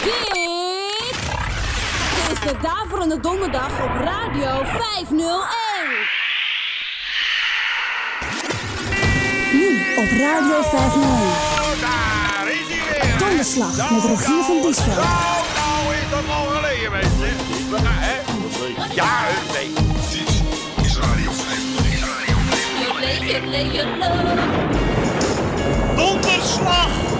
Dit is de Daverende Donderdag op Radio 501. Nu op Radio 501. Daar is hij weer. Donderslag met Rogier van Diesveld. Nou, nou is dat al geleden, mensen. Ja, nee. Dit is Radio 501. Donderslag!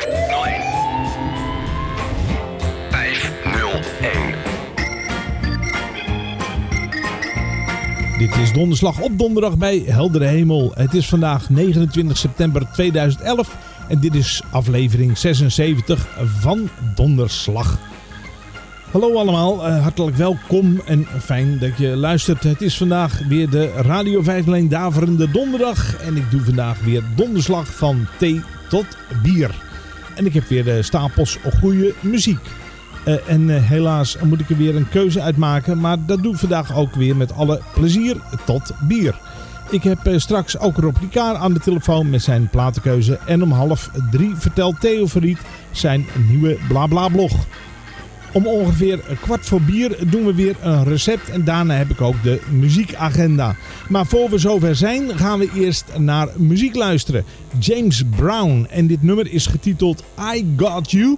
Dit is donderslag op donderdag bij Heldere Hemel. Het is vandaag 29 september 2011 en dit is aflevering 76 van Donderslag. Hallo allemaal, eh, hartelijk welkom en fijn dat je luistert. Het is vandaag weer de Radio 5 Daverende Donderdag en ik doe vandaag weer donderslag van thee tot bier. En ik heb weer de stapels goede muziek. Eh, en eh, helaas moet ik er weer een keuze uitmaken. Maar dat doe ik vandaag ook weer met alle plezier tot bier. Ik heb eh, straks ook Rob Ricard aan de telefoon met zijn platenkeuze. En om half drie vertelt Theo Verriet zijn nieuwe Blabla blog. Om ongeveer kwart voor bier doen we weer een recept. En daarna heb ik ook de muziekagenda. Maar voor we zover zijn gaan we eerst naar muziek luisteren. James Brown. En dit nummer is getiteld I Got You.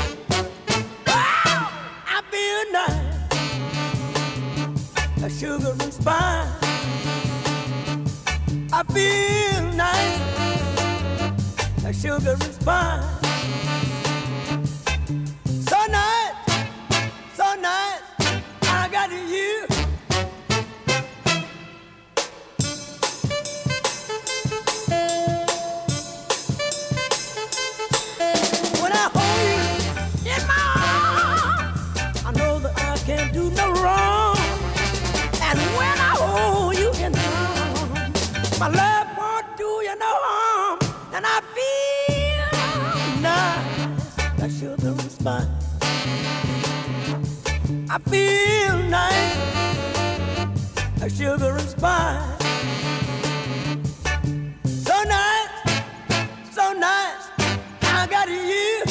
A sugar and spice. I feel nice like sugar and spice. So nice, so nice, I got you. Sugar. I feel nice like sugar and spice. So nice, so nice, I got you.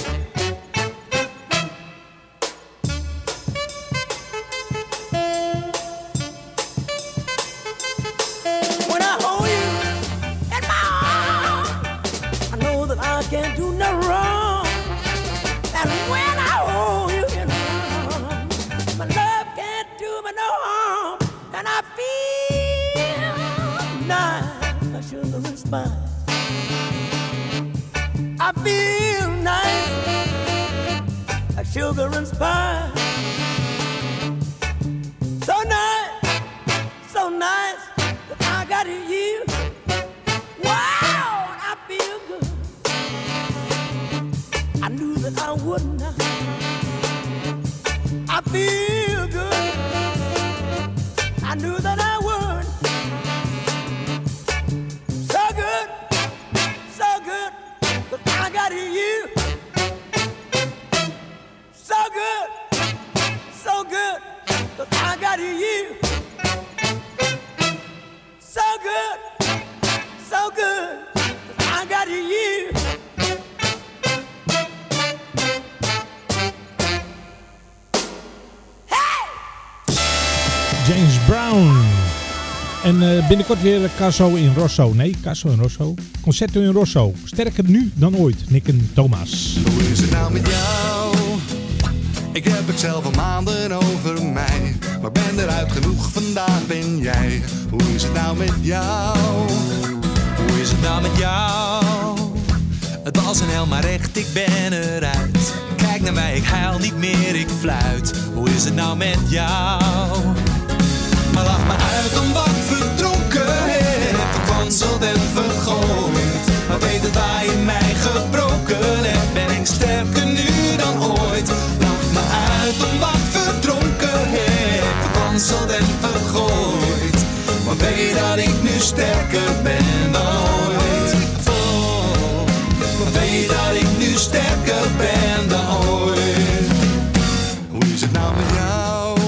When I hold you in my arms, I know that I can't do spice. I feel nice, like sugar and spice. So nice, so nice that I got you. Wow, I feel good. I knew that I wouldn't. I feel binnenkort weer Casso in Rosso. Nee, Casso in Rosso. Concerto in Rosso. Sterker nu dan ooit. Nick en Thomas. Hoe is het nou met jou? Ik heb het zelf al maanden over mij. Maar ben eruit genoeg, vandaag ben jij. Hoe is het nou met jou? Hoe is het nou met jou? Het was een hel, maar echt, ik ben eruit. Kijk naar mij, ik huil niet meer, ik fluit. Hoe is het nou met jou? Maar lach me uit om wat. Verkwanseld en vergooid. Maar weet het waar je mij gebroken hebt. Ben ik sterker nu dan ooit. Lach me uit om wat verdronken heb. Verkwanseld en vergooid. Maar weet dat ik nu sterker ben dan ooit. Oh, maar weet dat ik nu sterker ben dan ooit. Hoe is het nou met jou?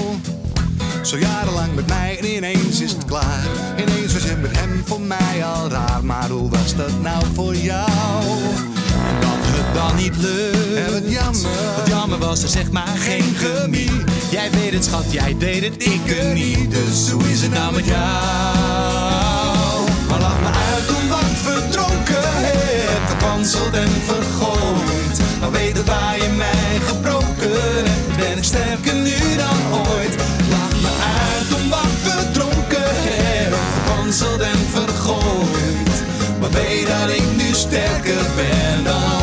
Zo jarenlang met mij en ineens is het klaar. Voor mij al raar. Maar hoe was dat nou voor jou? En dat het dan niet lukt. En wat jammer. Wat jammer was er zeg maar geen chemie. Jij weet het schat, jij deed het, ik het niet. Dus hoe is het nou met jou? Maar lach me uit om wat verdronken hebt. Verpanseld en vergooid. Maar weet het waar je mij gebroken hebt. Ben ik sterker weet dat ik nu sterker ben dan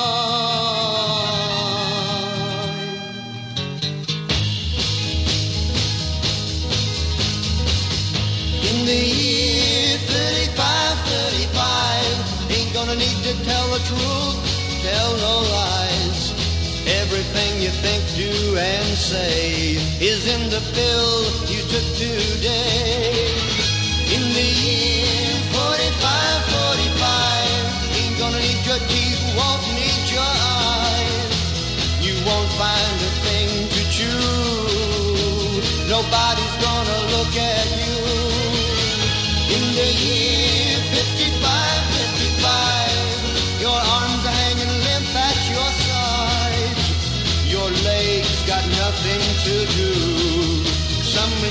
and say is in the pill you took today. In the year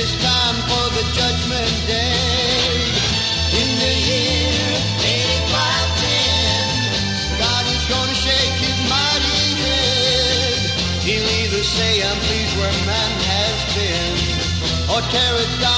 It's time for the judgment day. In the year 85, 10, God is gonna shake his mighty head. He'll either say, I'm pleased where man has been, or tear it down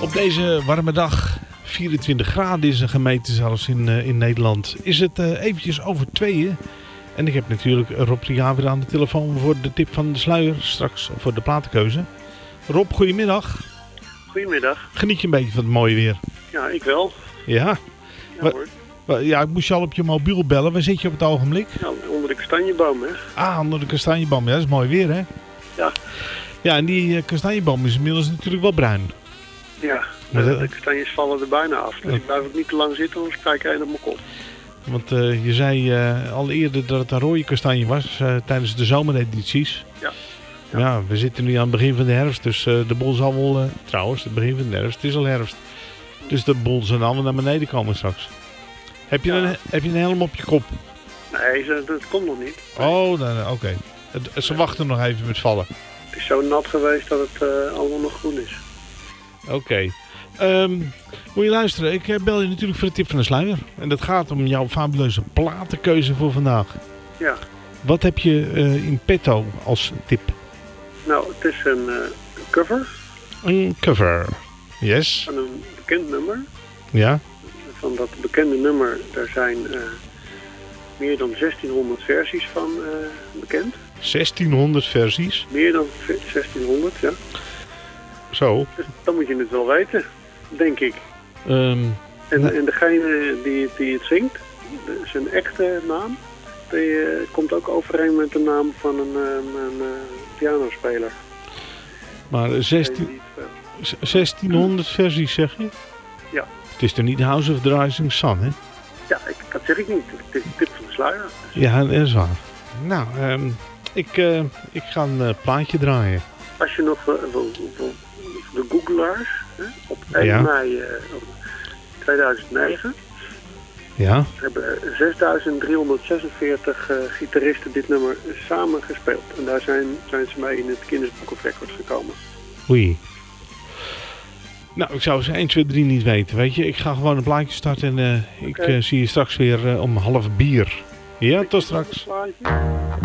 Op deze warme dag, 24 graden is een gemeente zelfs in, eh, in Nederland, is het eh, eventjes over tweeën. En ik heb natuurlijk Rob de weer aan de telefoon voor de tip van de sluier, straks voor de platenkeuze. Rob, goedemiddag. Goedemiddag. Geniet je een beetje van het mooie weer? Ja, ik wel. Ja? Ja, hoor. ik moest je al op je mobiel bellen. Waar zit je op het ogenblik? Ja, onder de kastanjeboom, hè. Ah, onder de kastanjeboom. Ja, dat is mooi weer, hè? Ja. Ja, en die eh, kastanjeboom is inmiddels natuurlijk wel bruin. Ja, Maar de, de kastanjes vallen er bijna af. Dus ik blijf ook niet te lang zitten, anders krijg ik op mijn kop. Want eh, je zei eh, al eerder dat het een rode kastanje was eh, tijdens de zomeredities. Ja. Ja. we zitten nu aan het begin van de herfst, dus eh, de boel zal wel... eh, trouwens, het begin van de herfst, het is al herfst. Dus de boel zal allemaal naar beneden komen straks. Heb je, een, heb je een helm op je kop? Nee, ze- dat komt nog niet. Oh, eh, oké. Ze wachten nog even met vallen. Het is zo nat geweest dat het eh, allemaal nog groen is. Oké. Ehm, moet je luisteren, ik eh, bel je natuurlijk voor de tip van de sluier. En dat gaat om jouw fabuleuze platenkeuze voor vandaag. Ja, Wat heb je eh, in petto als tip? nou, het is een eh, cover Een cover. Yes. van een bekend nummer. Ja. Van dat bekende nummer, daar zijn meer dan 1600 versies van bekend. 1600 versies. Meer dan 1600, ja. Zo. Dus dan moet je het wel weten, denk ik. Ehm, En, degene die, die het zingt, zijn echte naam, die eh, komt ook overeen met de naam van een, ehm, een, eh, pianospeler. maar 16, Die het speelt. z- 1600 versies zeg je? Ja. Het is toch niet House of the Rising Sun, hè? Ja, ik, dat zeg ik niet. Het is een tip van de sluier. Ja, dat is waar. Nou, ehm, ik, eh, ik ga een eh, plaatje draaien. Als je nog eh, wil- wil- de Googelaars hè, op 1 Ja. mei eh, 2009 Ja. hebben 6346 eh, gitaristen dit nummer samen gespeeld. En daar zijn, zijn ze mee in het Guinness Book of Records gekomen. Oei. Nou, ik zou ze 1, 2, 3 niet weten, weet je. Ik ga gewoon een plaatje starten en eh, ik eh, zie je straks weer eh, om half bier. Ja, tot straks.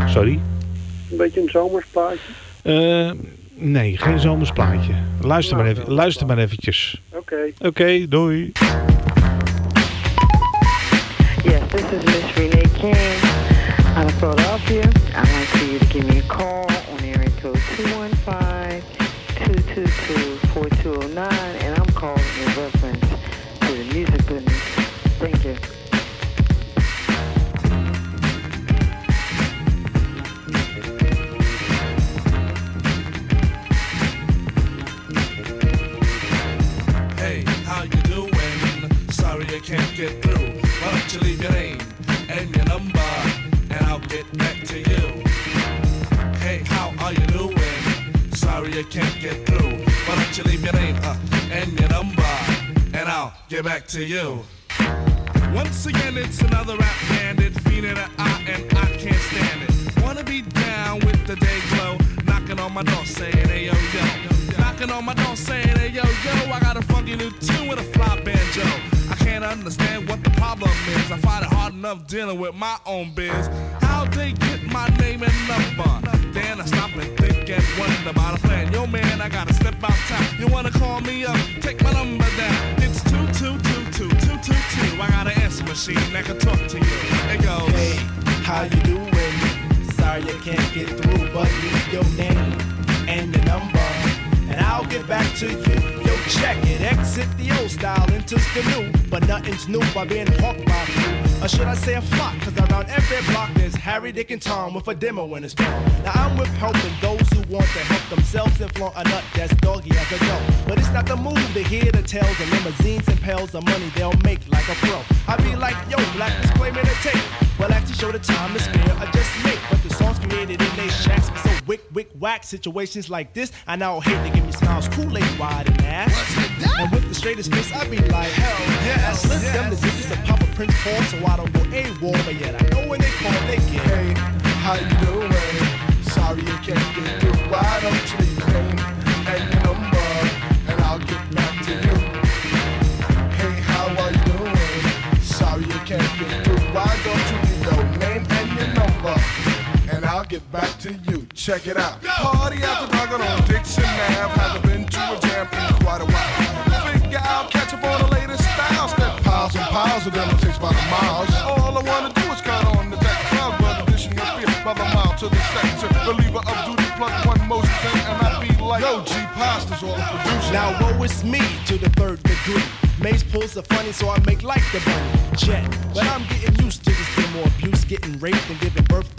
Sorry. Een beetje een zomersplaatje. Nee, geen zomersplaatje. Luister maar, even, luister maar eventjes. Oké. Oké, doei. Yes, this is Miss Renee King out of Philadelphia. I'd like for you to give me a call on area code 215-222-4209, and I'm calling in reference to the music business. Thank you. I can't get through. Why don't you leave your name and your number, and I'll get back to you. Hey, how are you doing? Sorry I can't get through. Why don't you leave your name uh, and your number, and I'll get back to you. Once again, it's another rap bandit, feeling an eye, and I can't stand it. Wanna be down with the day glow, knocking on my door saying, hey yo yo. Knocking on my door saying, hey yo yo, I got a funky new tune with a fly banjo. Can't understand what the problem is. I find it hard enough dealing with my own biz. How they get my name and number? Then I stop and think and wonder about a plan. Yo man, I gotta step out town. You wanna call me up? Take my number down. It's two two two two two two two. I got an answer machine that can talk to you. It goes. Hey, how you doing? Sorry I can't get through, but leave your name and your number, and I'll get back to you. Yo, check it, exit the old style, enters the new, but nothing's new by being hawked by few. Or should I say a flock? Cause around every block there's Harry, Dick, and Tom with a demo in his palm. Now I'm with helping those who want to help themselves and flaunt a nut that's doggy as a dog. But it's not the move to hear the tales of limousines and pals of money they'll make like a pro. I be like, yo, black display me the tape. Well, actually show the time to spare, I just make. But the songs created in they shacks. So wick, wick, whack situations like this, I now hate to give me smiles, Kool-Aid wide and ass. And with the straightest face, I be like, hell yeah. I slip yes, them the digits yes. and pop a Prince for so I don't go A-war, but yet I know when they call, they get. Hey, how you doing? Sorry I can't get through. Check it out. Party after dark on Dixon Ave. Haven't been to a jam in quite a while. Figure out, catch up on the latest styles. Step piles and piles of them it takes by the miles. All I wanna do is count on the deck crowd, but addition of fear by the mile to the sector. Believer of duty, plug one Moses in, and I be like, Yo, G Pasta's all the producer. Now woe is me to the third degree. Maze pulls the funny, so I make like the bunny. Jet. But I'm getting used to this demo abuse, getting raped and giving birth a.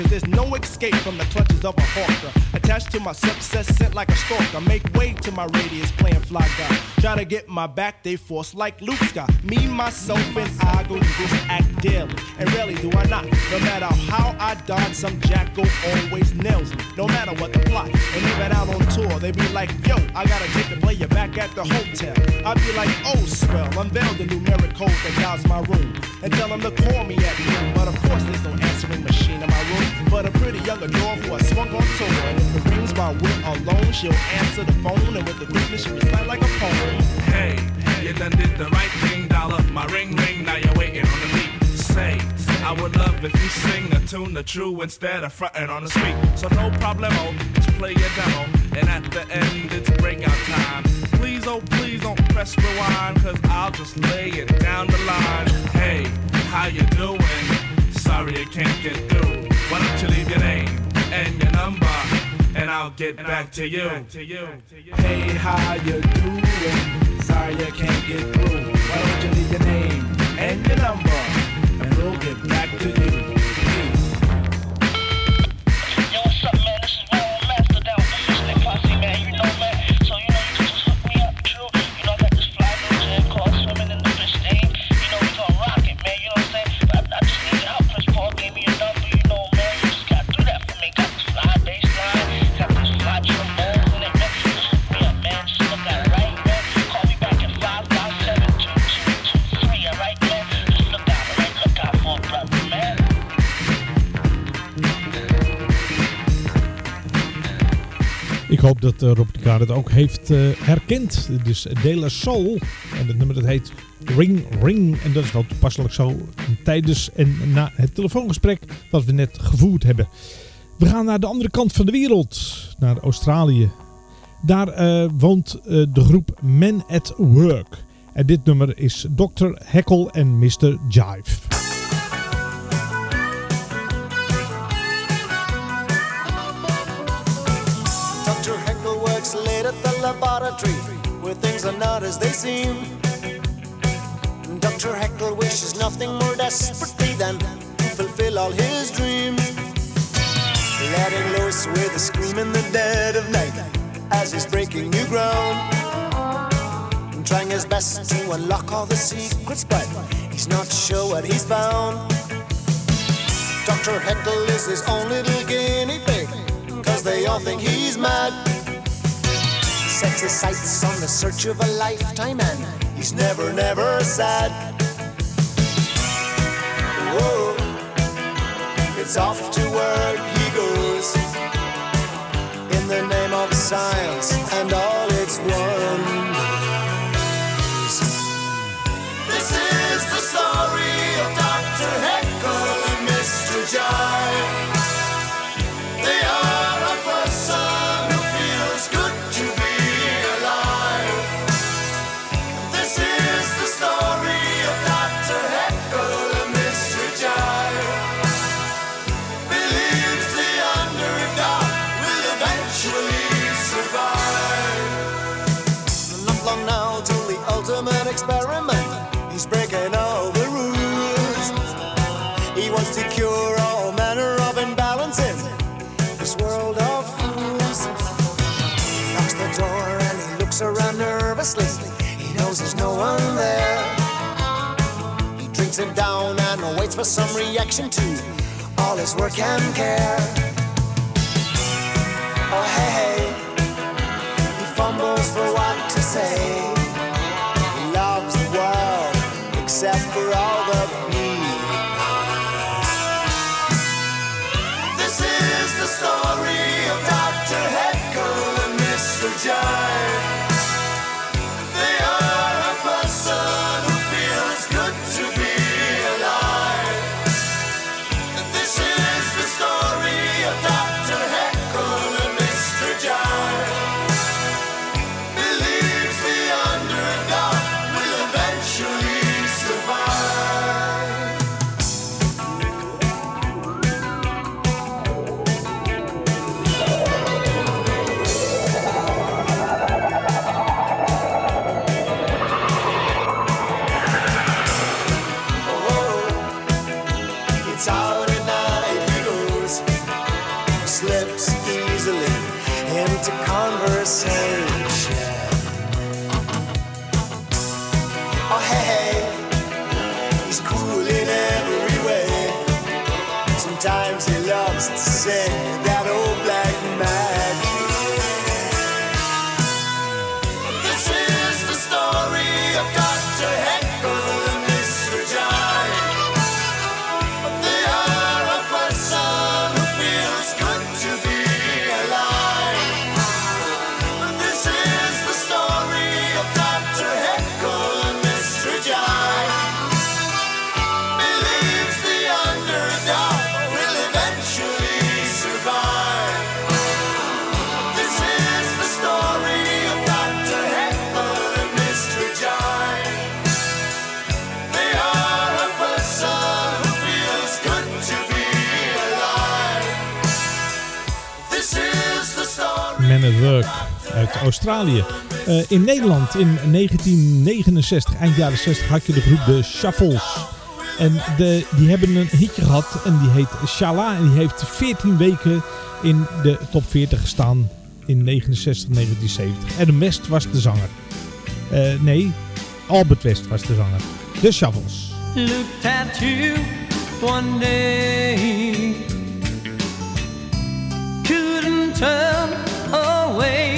Cause there's no escape from the clutches of a hawker. Attached to my success, sent like a stalker. Make way to my radius, playing fly guy. Try to get my back, they force like Luke Scott. Me, myself, and I go through this act daily. And rarely do I not. No matter how I dodge, some jackal always nails me. No matter what the plot. And even out on tour, they be like, yo, I gotta take the player back at the hotel. I be like, oh, swell, unveil the numeric code that guides my room. And tell them to call me at noon. But of course, there's no answering machine in my room. But a pretty young adore who I swung on tour. It rings alone, she'll answer the phone. And with the quickness, she recite like a poem. Hey, you done did the right thing, up my ring ring, now you're waiting on the beat. Say, I would love if you sing a tune the true instead of fronting on the street. So no problemo, oh, just play your demo, and at the end it's breakout time. Please, oh please don't press rewind, cause I'll just lay it down the line. Hey, how you doing? Sorry I can't get through. Why don't you leave your name and your number? And I'll get back to you. Hey, how you doing? Sorry I can't get through. Why don't you leave your name and your number? And we'll get back to you. Hoop dat uh, Rob de Kaart het ook heeft uh, herkend. Is De La Soul. En het nummer dat heet Ring Ring. En dat is wel toepasselijk zo tijdens en na het telefoongesprek dat we net gevoerd hebben. We gaan naar de andere kant van de wereld. Naar Australië. Daar uh, woont de groep Men at Work. En dit nummer is Dr. Heckle en Mr. Jive. Where things are not as they seem. Dr. Heckle wishes nothing more desperately than to fulfill all his dreams. Letting loose with a scream in the dead of night as he's breaking new ground. Trying his best to unlock all the secrets, but he's not sure what he's found. Dr. Heckle is his own little guinea pig, cause they all think he's mad sets his sights on the search of a lifetime and he's never, never sad. Whoa, it's off to work he goes in the name of science waits for some reaction to all his work and care. Oh hey, hey. he fumbles for what to say. He loves the world except for Australië. Eh, in Nederland in 1969, eind jaren 60, had je de groep de Shuffles. En de, die hebben een hitje gehad en die heet Shala. En die heeft 14 weken in de top 40 gestaan in 69, 1970. Adam West was de zanger. Eh, nee, Albert West was de zanger. De Shuffles. looked at you one day. Couldn't turn away.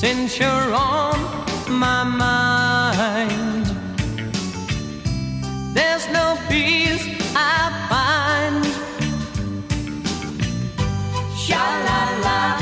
Since you're on my mind, there's no peace I find. Sha la la,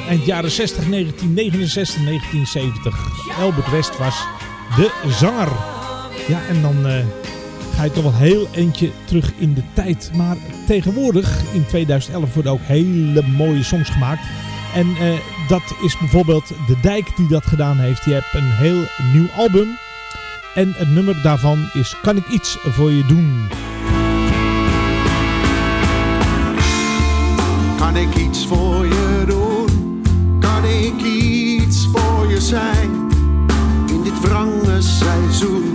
eind jaren 60, 1969, 1970. Albert West was de zanger. Ja, en dan eh, ga je toch wel heel eentje terug in de tijd. Maar tegenwoordig, in 2011, worden ook hele mooie songs gemaakt. En eh, dat is bijvoorbeeld De Dijk die dat gedaan heeft. Die heeft een heel nieuw album. En het nummer daarvan is Kan ik iets voor je doen? Kan ik iets voor je ik iets voor je zijn in dit wrange seizoen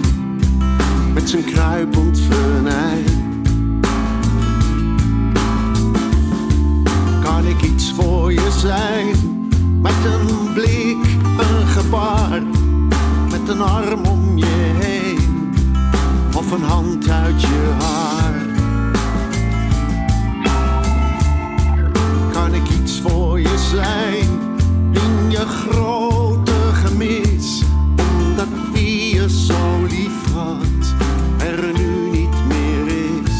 met zijn kruipend venijn. Kan ik iets voor je zijn met een blik, een gebaar, met een arm om je heen of een hand uit je haar? Kan ik iets voor je zijn? je grote gemis dat wie je zo lief had er nu niet meer is.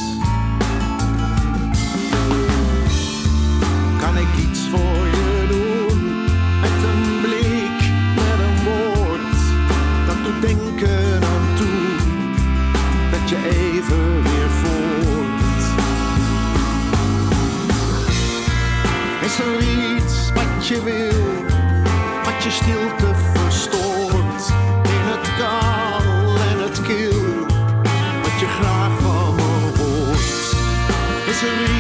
Kan ik iets voor je doen met een blik, met een woord dat doet denken aan toen dat je even weer voelt. Is er iets wat je wil? misery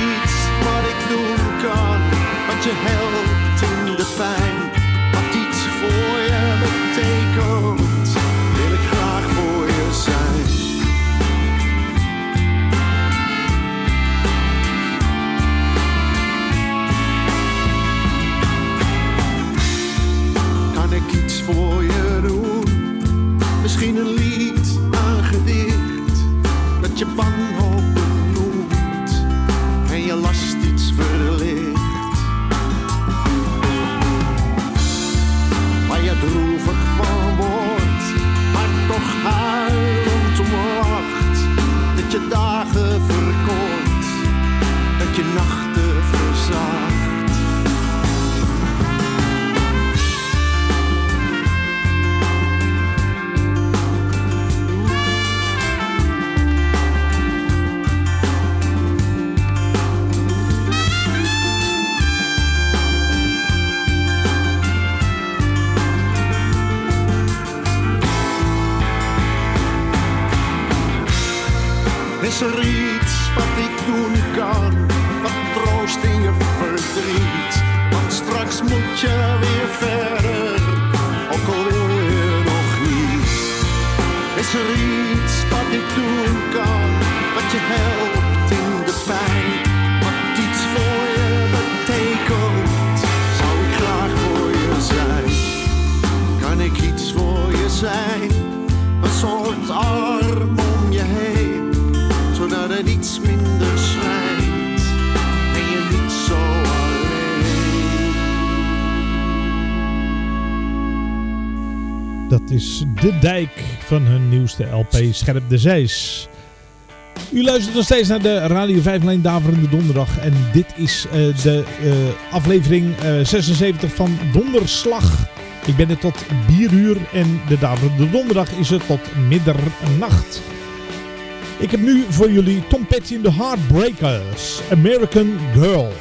Dijk van hun nieuwste LP Scherp de zeis. U luistert nog steeds naar de Radio 5 Lijn Daverende Donderdag. En dit is eh, de eh, aflevering eh, 76 van Donderslag. Ik ben er tot bieruur en de Daverende Donderdag is er tot middernacht. Ik heb nu voor jullie Tom Petty in the Heartbreakers, American Girl.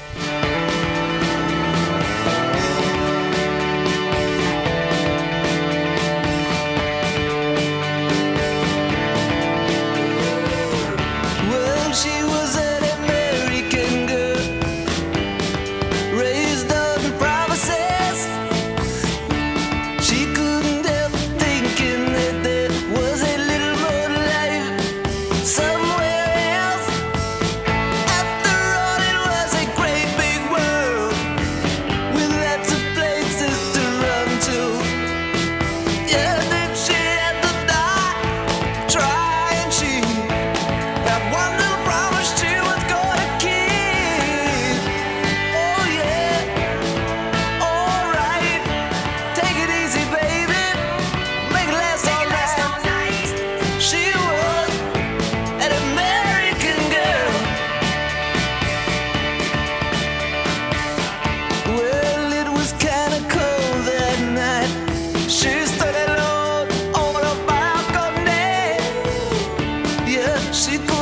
Si tú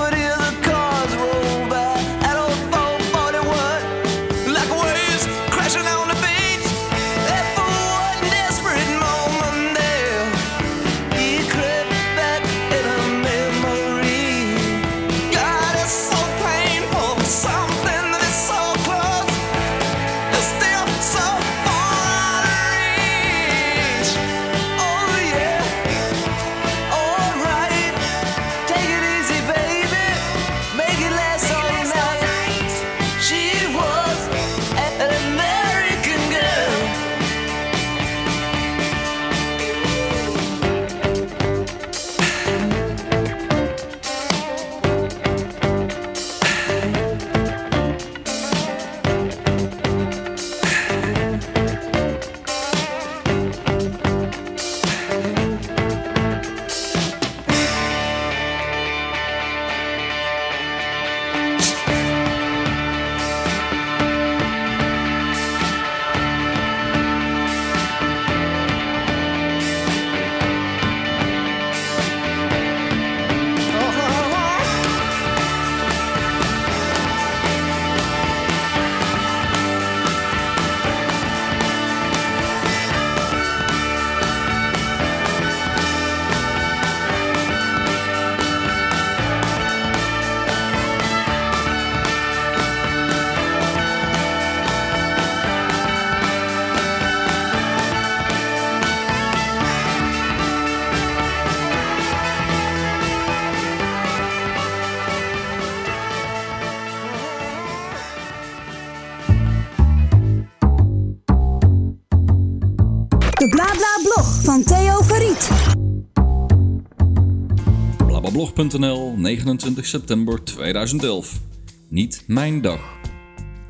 Blablablog.nl, 29 september 2011. Niet mijn dag.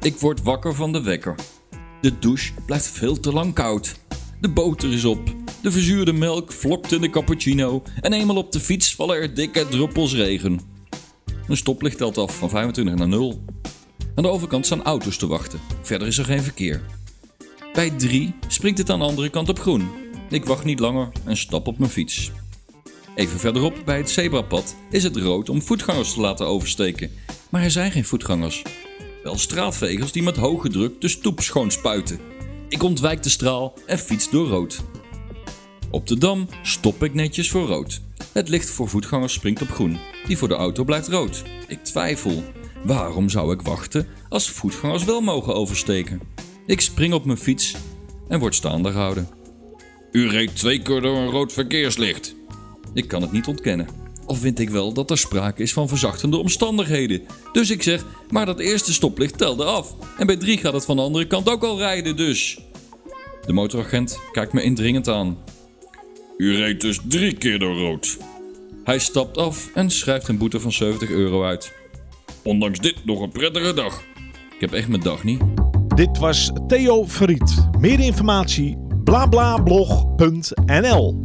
Ik word wakker van de wekker. De douche blijft veel te lang koud. De boter is op. De verzuurde melk vlokt in de cappuccino. En eenmaal op de fiets vallen er dikke druppels regen. Een stoplicht telt af van 25 naar 0. Aan de overkant staan auto's te wachten. Verder is er geen verkeer. Bij 3 springt het aan de andere kant op groen. Ik wacht niet langer en stap op mijn fiets. Even verderop, bij het zebrapad, is het rood om voetgangers te laten oversteken. Maar er zijn geen voetgangers. Wel straatvegers die met hoge druk de stoep schoon spuiten. Ik ontwijk de straal en fiets door rood. Op de dam stop ik netjes voor rood. Het licht voor voetgangers springt op groen. Die voor de auto blijft rood. Ik twijfel. Waarom zou ik wachten als voetgangers wel mogen oversteken? Ik spring op mijn fiets en word staande gehouden. U reed twee keer door een rood verkeerslicht. Ik kan het niet ontkennen. Of vind ik wel dat er sprake is van verzachtende omstandigheden. Dus ik zeg, maar dat eerste stoplicht telde af. En bij drie gaat het van de andere kant ook al rijden, dus. De motoragent kijkt me indringend aan. U reed dus drie keer door rood. Hij stapt af en schrijft een boete van 70 euro uit. Ondanks dit nog een prettige dag. Ik heb echt mijn dag niet. Dit was Theo Verriet. Meer informatie blablablog.nl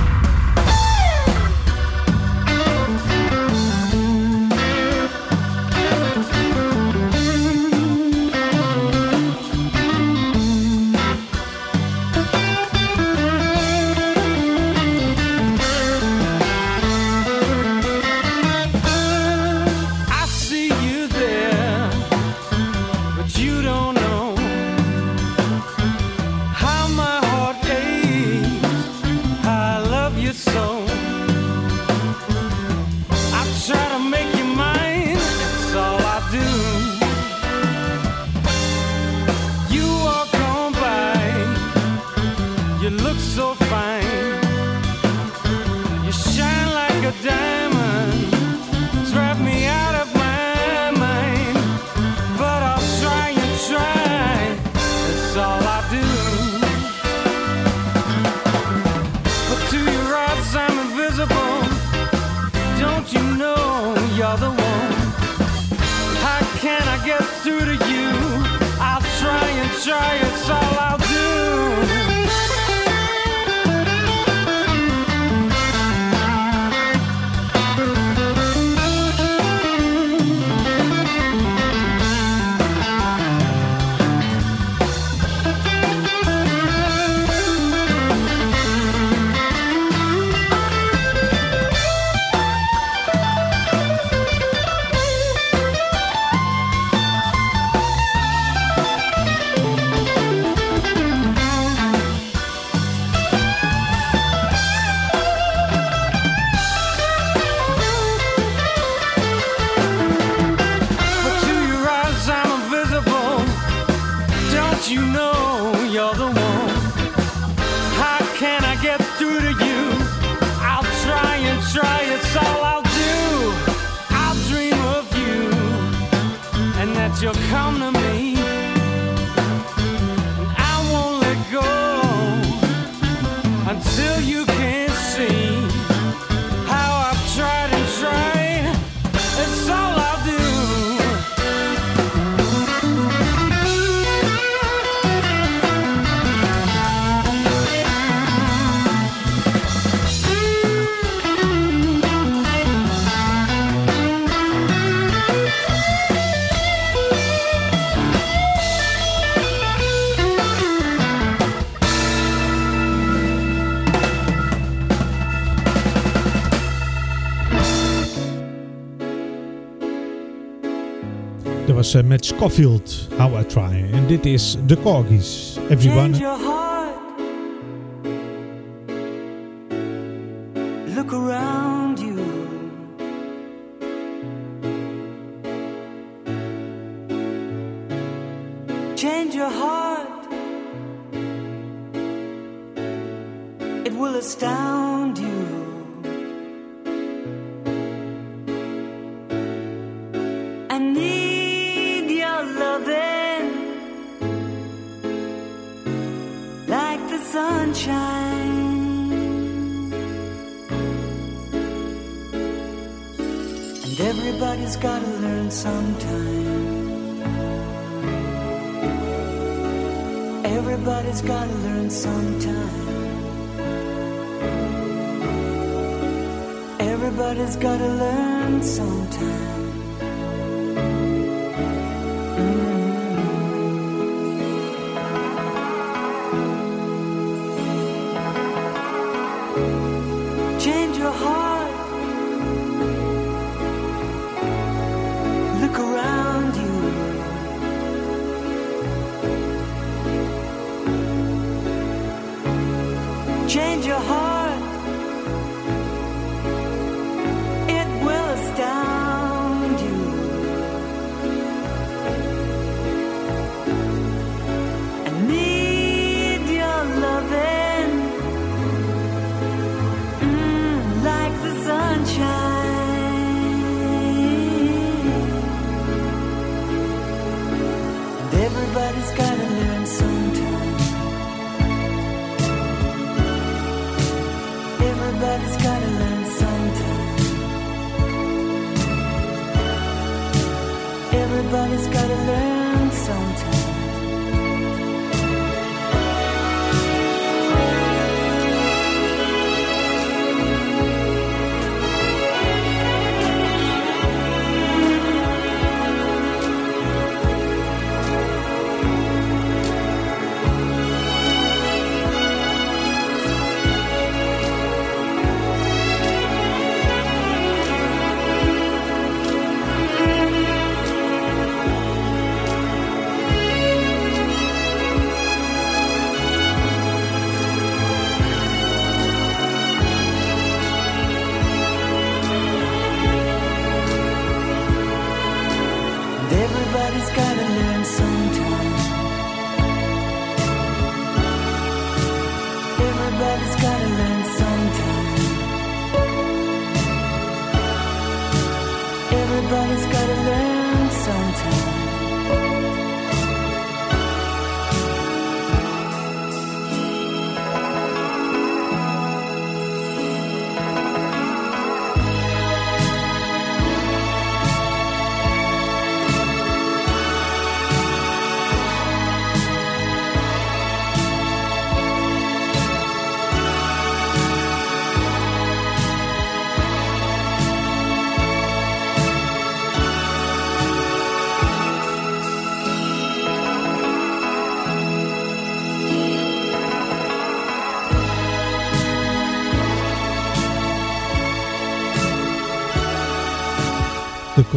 Eh, met Scofield, How I Try. En dit is The Corgis. Everyone. Everybody's gotta learn sometime. Everybody's gotta learn sometime. Mm-hmm. Change your heart.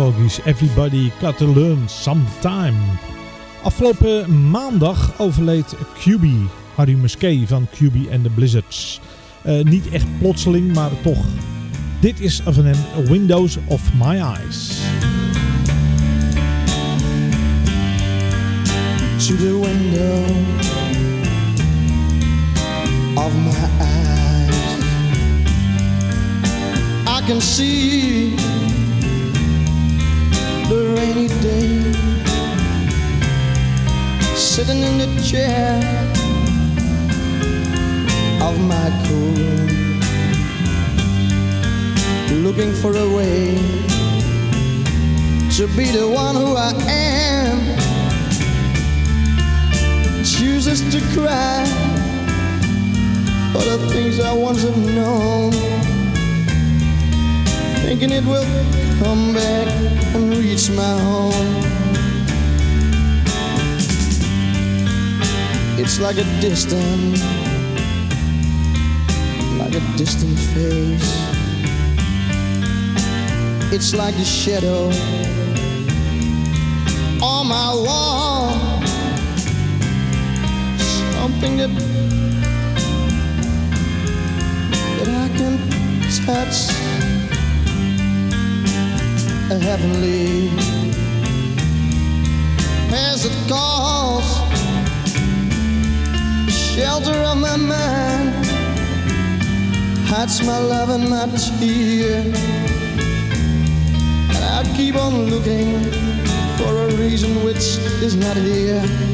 Corgis Everybody Got to Learn Sometime. Afgelopen maandag overleed QB, Harry Musquet van QB and the Blizzards. Eh, niet echt plotseling, maar toch. Dit is van hem Windows of My Eyes. to the window of my eyes. I can see rainy day sitting in the chair of my cool, looking for a way to be the one who I am. Chooses to cry for the things I once have known, thinking it will come back and reach my home. It's like a distant, like a distant face. It's like a shadow on my wall something that that I can touch heavenly. As it calls the shelter of my mind hides my love and my tear and I keep on looking for a reason which is not here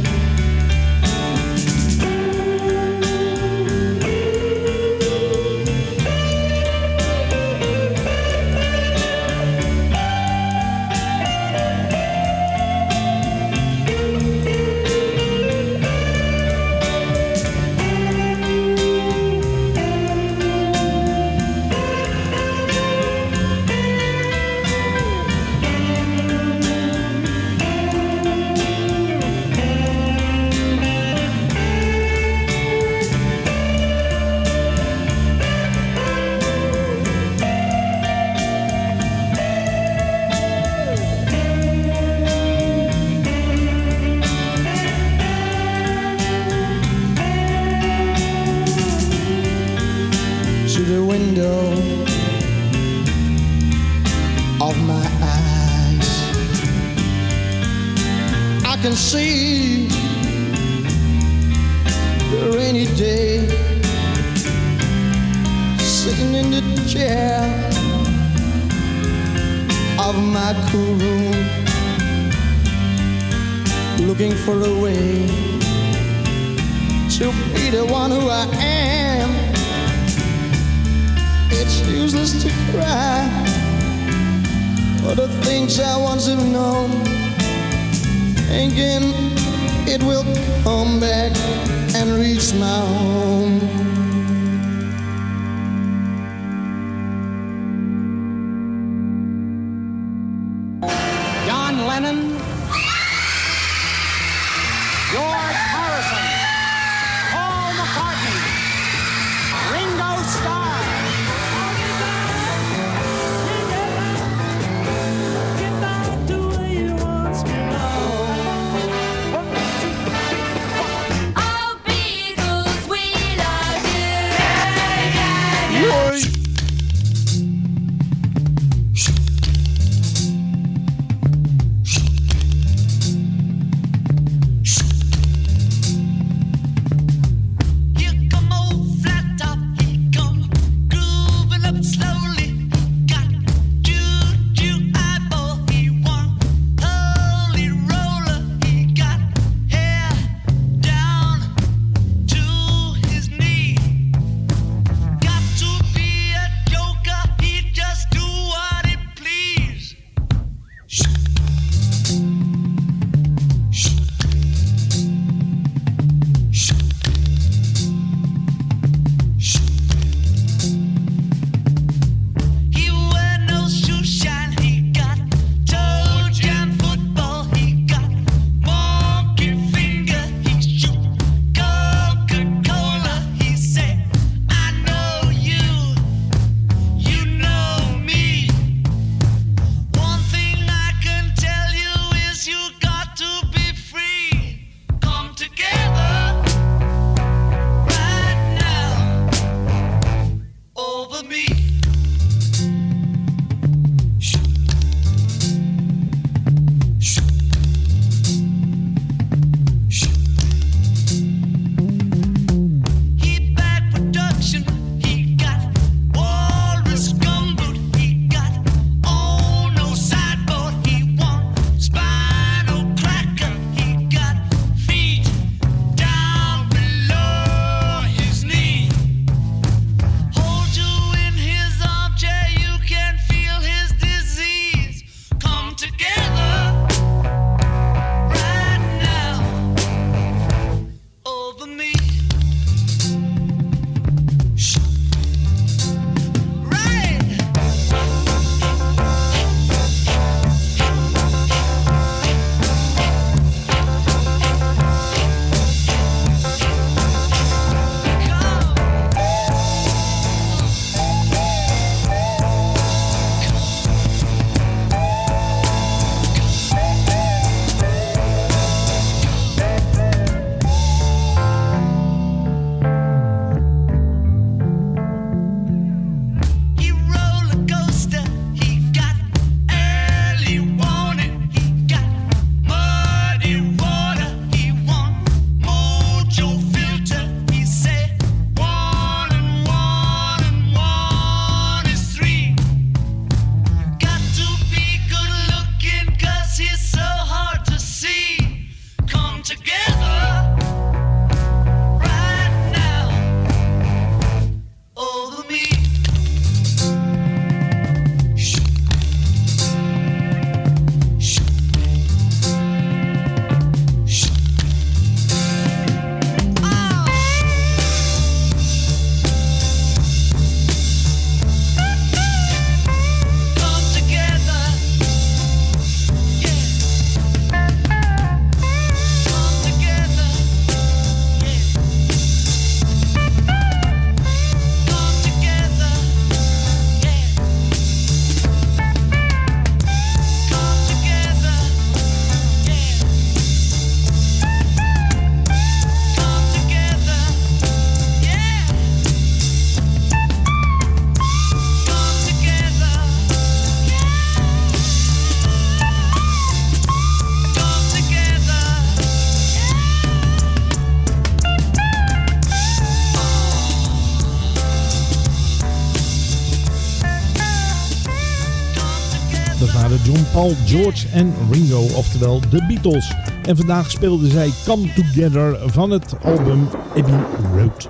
George en Ringo, oftewel de Beatles. En vandaag speelden zij Come Together van het album Abbey Road.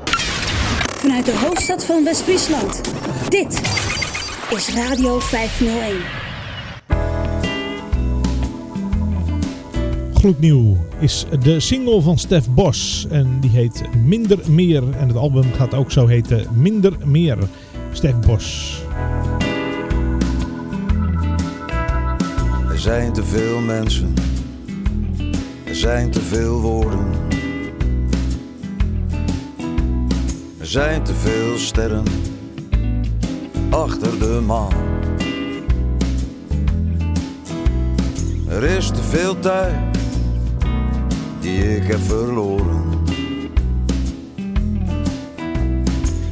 Vanuit de hoofdstad van West-Friesland. Dit is Radio 501. Gloednieuw is de single van Stef Bos en die heet Minder Meer. En het album gaat ook zo heten Minder Meer. Stef Bos. Er zijn te veel mensen, er zijn te veel woorden. Er zijn te veel sterren achter de maan. Er is te veel tijd die ik heb verloren.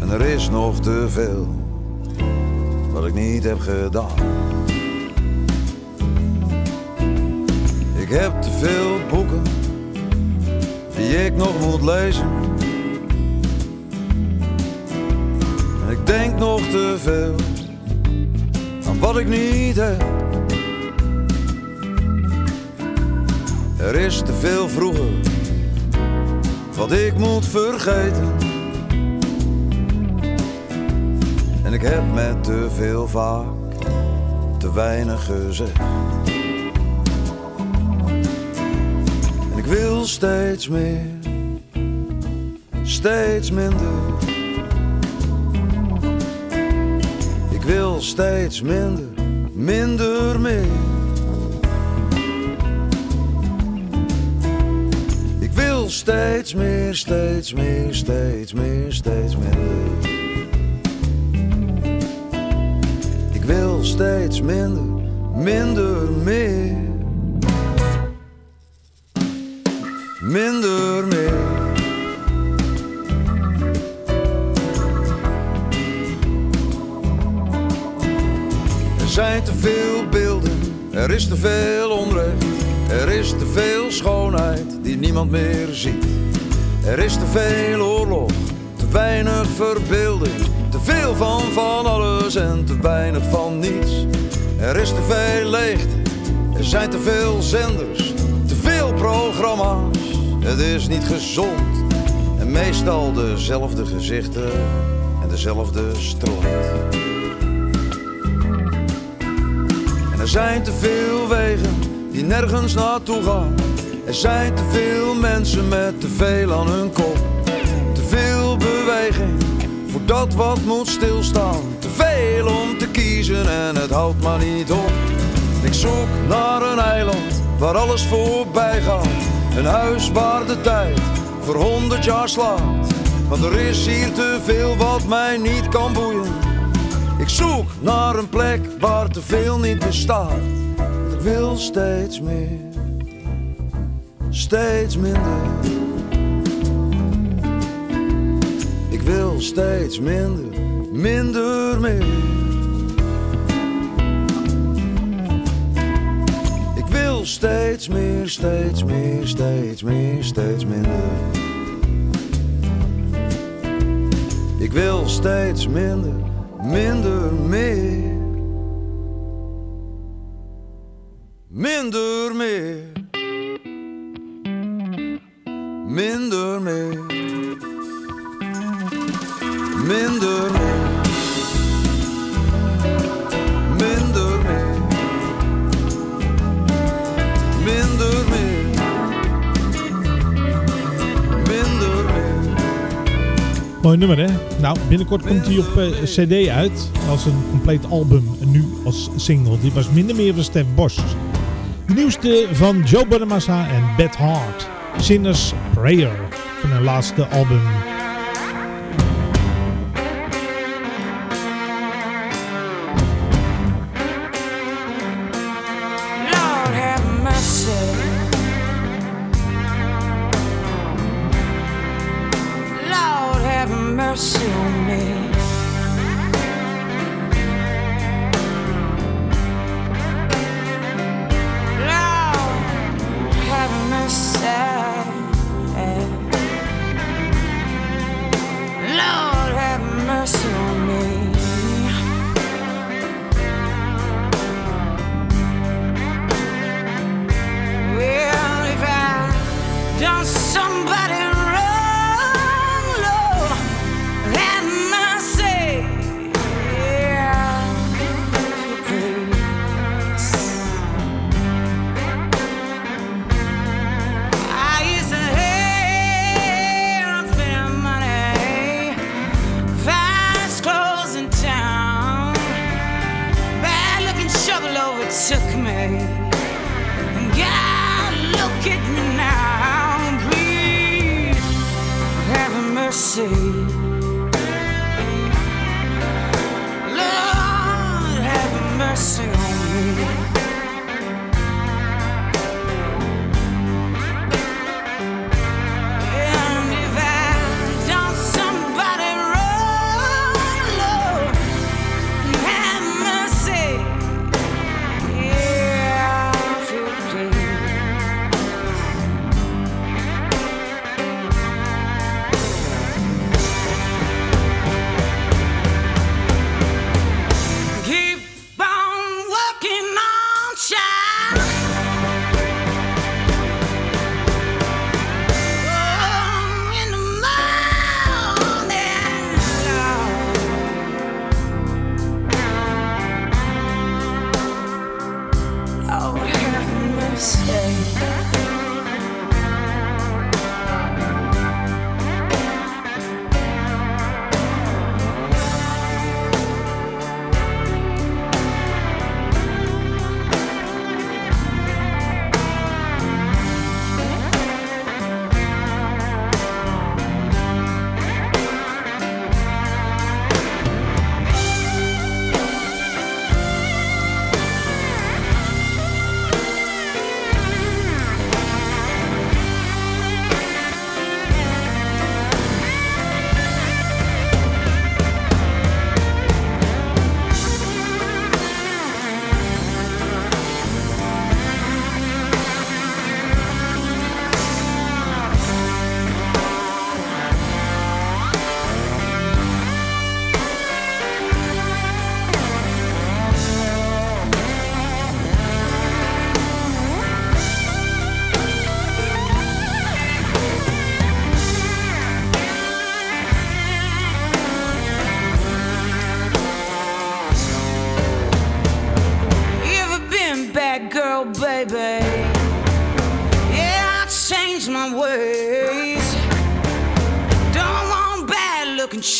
En er is nog te veel wat ik niet heb gedaan. Ik heb te veel boeken die ik nog moet lezen. En ik denk nog te veel aan wat ik niet heb. Er is te veel vroeger wat ik moet vergeten. En ik heb met te veel vaak te weinig gezegd. Wil steeds meer, steeds minder. Ik wil steeds minder, minder meer. Ik wil steeds meer, steeds meer, steeds meer, steeds minder. Ik wil steeds minder, minder meer. Er is te veel onrecht. Er is te veel schoonheid die niemand meer ziet. Er is te veel oorlog, te weinig verbeelding. Te veel van van alles en te weinig van niets. Er is te veel leegte, er zijn te veel zenders, te veel programma's. Het is niet gezond en meestal dezelfde gezichten en dezelfde stroom. Er zijn te veel wegen die nergens naartoe gaan. Er zijn te veel mensen met te veel aan hun kop. Te veel beweging voor dat wat moet stilstaan. Te veel om te kiezen en het houdt maar niet op. Ik zoek naar een eiland waar alles voorbij gaat. Een huis waar de tijd voor honderd jaar slaat. Want er is hier te veel wat mij niet kan boeien. Ik zoek naar een plek waar te veel niet bestaat. Ik wil steeds meer, steeds minder. Ik wil steeds minder, minder meer. Ik wil steeds meer, steeds meer, steeds meer, steeds minder. Ik wil steeds minder, minder meer. Nummer hè? Nou, binnenkort komt hij op eh, cd uit. Als een compleet album. En nu als single. Die was minder meer van Stef Bos. De nieuwste van Joe Bonamassa en Beth Hart. Sinner's Prayer. Van hun laatste album. Have.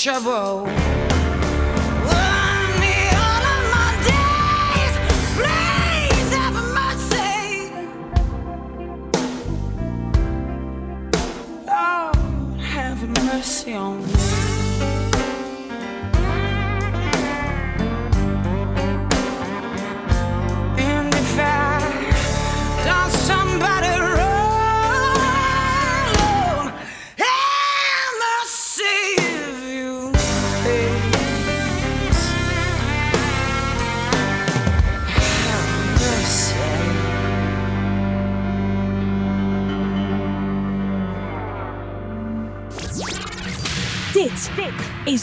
Trouble.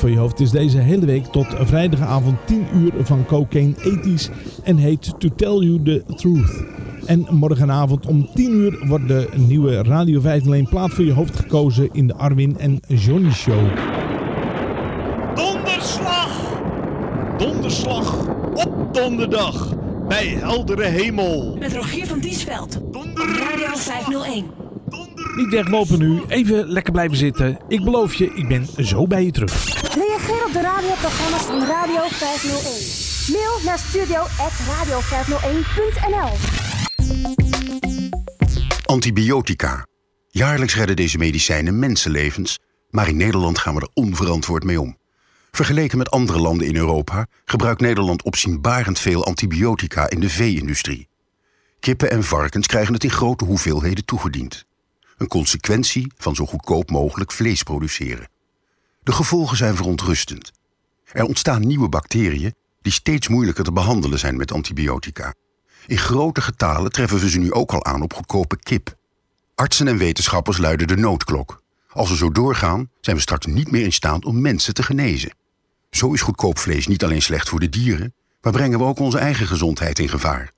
Voor je hoofd is deze hele week tot vrijdagavond 10 uur van Cocaine Ethisch en heet To Tell You The Truth. En morgenavond om 10 uur wordt de nieuwe Radio 501 plaat voor je hoofd gekozen in de Arwin en Johnny Show. Donderslag! Donderslag op donderdag bij heldere hemel. Met Rogier van Diesveld. Radio 501. Niet weglopen nu, even lekker blijven zitten. Ik beloof je, ik ben zo bij je terug. Reageer op de radioprogramma's van Radio 501. Mail naar studio.radio501.nl Antibiotica. Jaarlijks redden deze medicijnen mensenlevens, maar in Nederland gaan we er onverantwoord mee om. Vergeleken met andere landen in Europa gebruikt Nederland opzienbarend veel antibiotica in de vee-industrie. Kippen en varkens krijgen het in grote hoeveelheden toegediend. Een consequentie van zo goedkoop mogelijk vlees produceren. De gevolgen zijn verontrustend. Er ontstaan nieuwe bacteriën die steeds moeilijker te behandelen zijn met antibiotica. In grote getalen treffen we ze nu ook al aan op goedkope kip. Artsen en wetenschappers luiden de noodklok. Als we zo doorgaan, zijn we straks niet meer in staat om mensen te genezen. Zo is goedkoop vlees niet alleen slecht voor de dieren, maar brengen we ook onze eigen gezondheid in gevaar.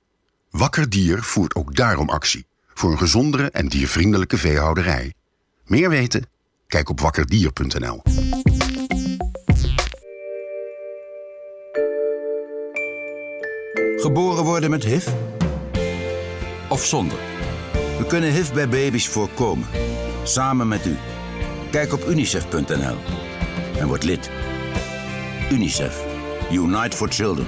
Wakker Dier voert ook daarom actie voor een gezondere en diervriendelijke veehouderij. Meer weten? Kijk op wakkerdier.nl. Geboren worden met HIV? Of zonder? We kunnen HIV bij baby's voorkomen. Samen met u. Kijk op unicef.nl en word lid. UNICEF. Unite for Children.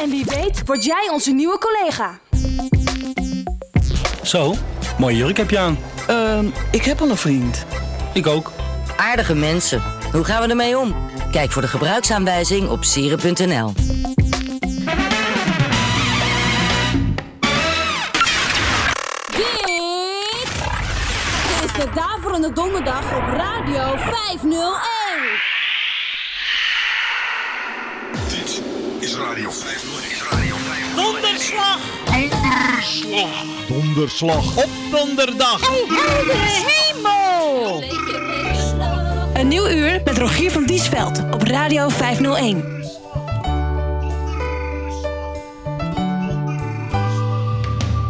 En wie weet word jij onze nieuwe collega. Zo, mooie jurk heb je aan. Ehm, ik heb al een vriend. Ik ook. Aardige mensen. Hoe gaan we ermee om? Kijk voor de gebruiksaanwijzing op sieren.nl. Dit is de Daverende Donderdag op Radio 501. Radio 501. Donderslag! Donderslag! Donderslag op donderdag! hemel! Een nieuw uur met Rogier van Diesveld op Radio 501.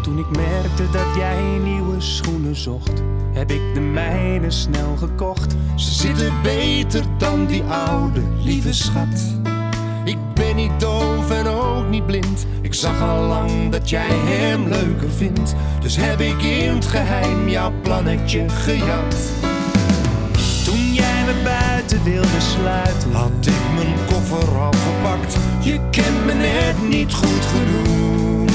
Toen ik merkte dat jij nieuwe schoenen zocht, heb ik de mijne snel gekocht. Ze zitten beter dan die oude, lieve schat. Ik ben niet doof en ook niet blind. Ik zag al lang dat jij hem leuker vindt. Dus heb ik in het geheim jouw plannetje gejat. Toen jij me buiten wilde sluiten, had ik mijn koffer al gepakt. Je kent me net niet goed genoeg.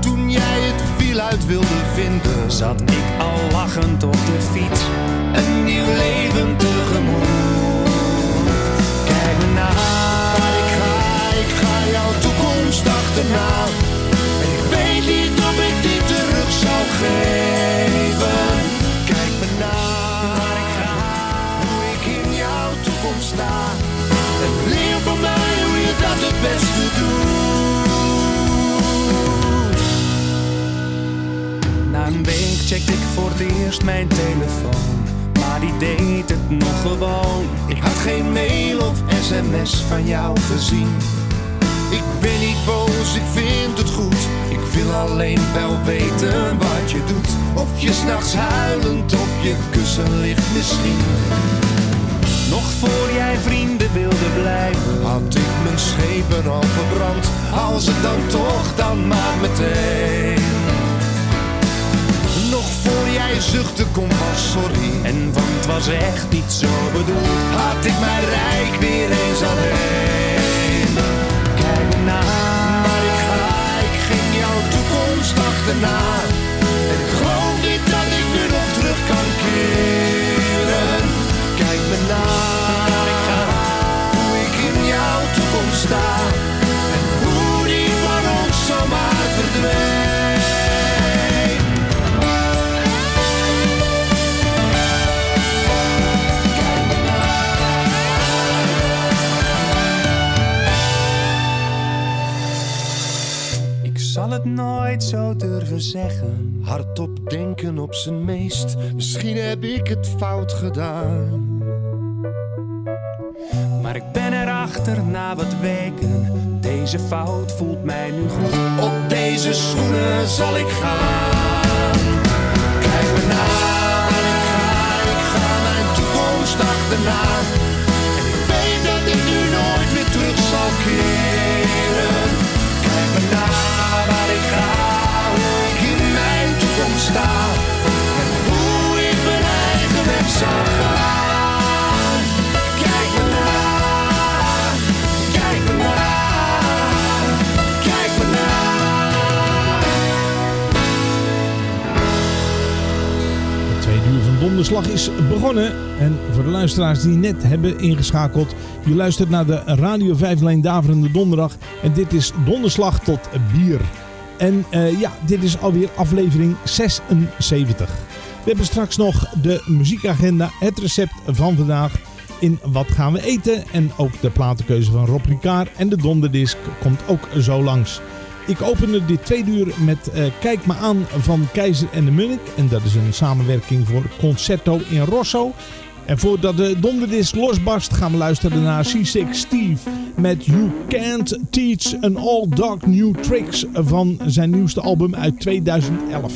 Toen jij het wiel uit wilde vinden, zat ik al lachend op de fiets. Een nieuw leven tegemoet. Kijk me na, waar ik ga, ik ga jouw toekomst achterna. En ik weet niet of ik die terug zou geven. Kijk me na, waar ik ga, hoe ik in jouw toekomst sta. En leer van mij hoe je dat het beste doet. Na een week checkte ik voor het eerst mijn telefoon. Die deed het nog gewoon. Ik had geen mail of sms van jou gezien. Ik ben niet boos, ik vind het goed. Ik wil alleen wel weten wat je doet. Of je s'nachts huilend op je kussen ligt misschien. Nog voor jij vrienden wilde blijven, had ik mijn schepen al verbrand. Als het dan toch, dan maar meteen. Jij zuchtte, kom van sorry. En want was echt niet zo bedoeld. Had ik mijn rijk weer eens alleen. Kijk me na, waar ik ga, ik ging jouw toekomst achterna. En ik geloof niet dat ik nu nog terug kan keren. Kijk me na, waar ik ga, hoe ik in jouw toekomst sta. Het nooit zo durven zeggen. Hardop denken op zijn meest. Misschien heb ik het fout gedaan. Maar ik ben erachter na wat weken. Deze fout voelt mij nu goed. Op deze schoenen zal ik gaan. Kijk me na, ik ga. Ik ga mijn toekomst achterna. En ik weet dat ik nu nooit meer terug zal keren. Kijk me na, sta. Hoe ik mijn eigen. Kijk me kijk me kijk me. Het tweede uur van Donderslag is begonnen. En voor de luisteraars die net hebben ingeschakeld... je luistert naar de Radio 5 Lijn Daverende Donderdag. En dit is Donderslag tot Bier. En uh, ja, dit is alweer aflevering 76. We hebben straks nog de muziekagenda, het recept van vandaag. In wat gaan we eten? En ook de platenkeuze van Rob Ricard. En de donderdisc komt ook zo langs. Ik opende dit tweede uur met uh, Kijk me aan van Keizer en de Munnik. En dat is een samenwerking voor Concerto in Rosso. En voordat de donderdisc losbarst gaan we luisteren naar C6 Steve met You Can't Teach an All Dog New Tricks van zijn nieuwste album uit 2011.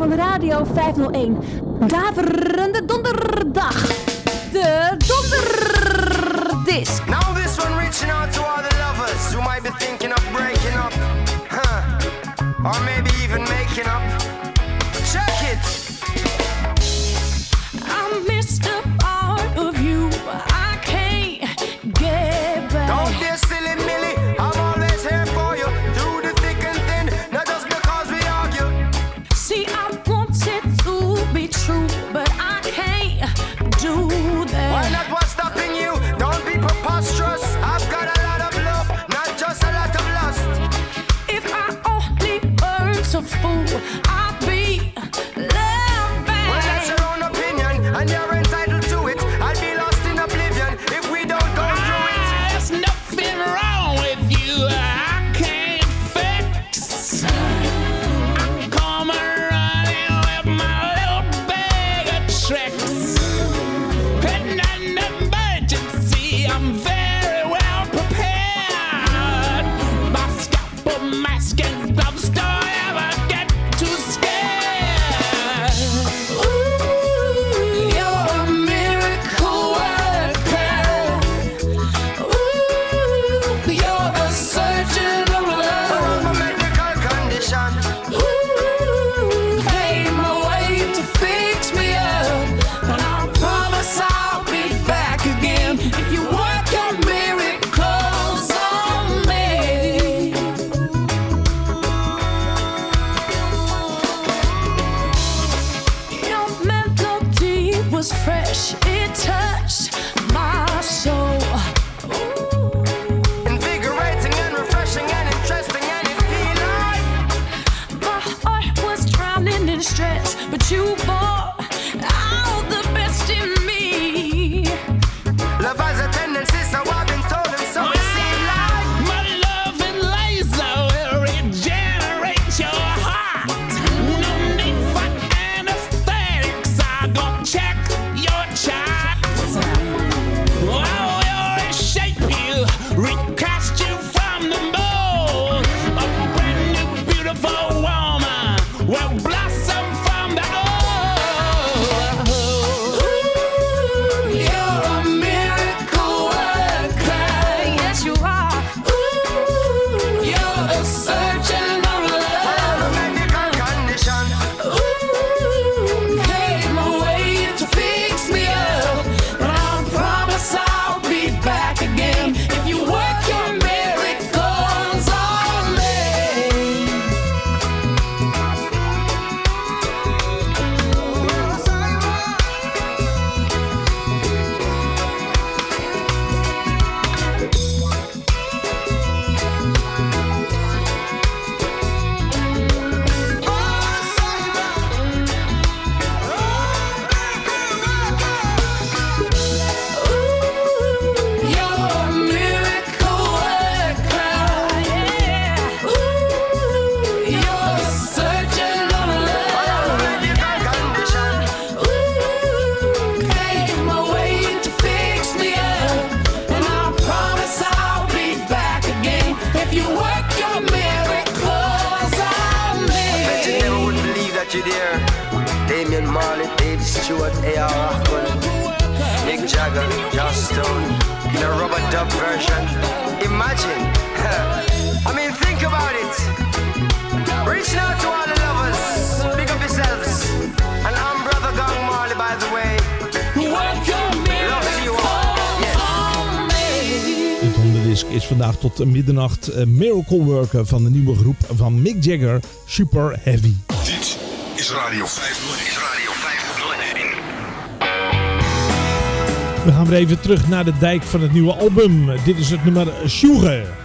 Van Radio 501. Daverende donderdag. middernacht eh, Miracle Worker van de nieuwe groep van Mick Jagger, Super Heavy. Dit is Radio 501. Is Radio 501. We gaan weer even terug naar de dijk van het nieuwe album. Dit is het nummer Sugar.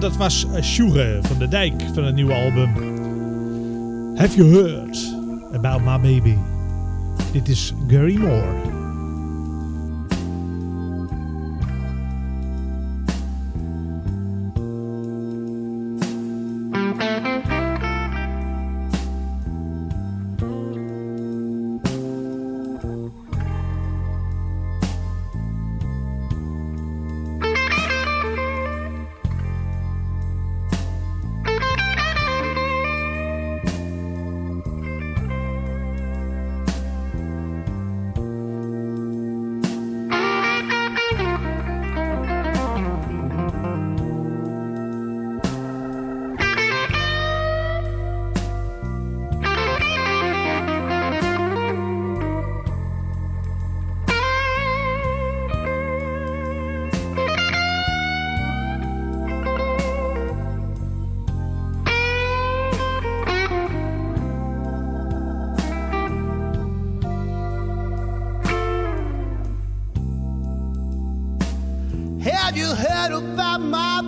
dat was eh, Shure van de Dijk van het nieuwe album. Have you heard about my baby? Dit is Gary Moore. my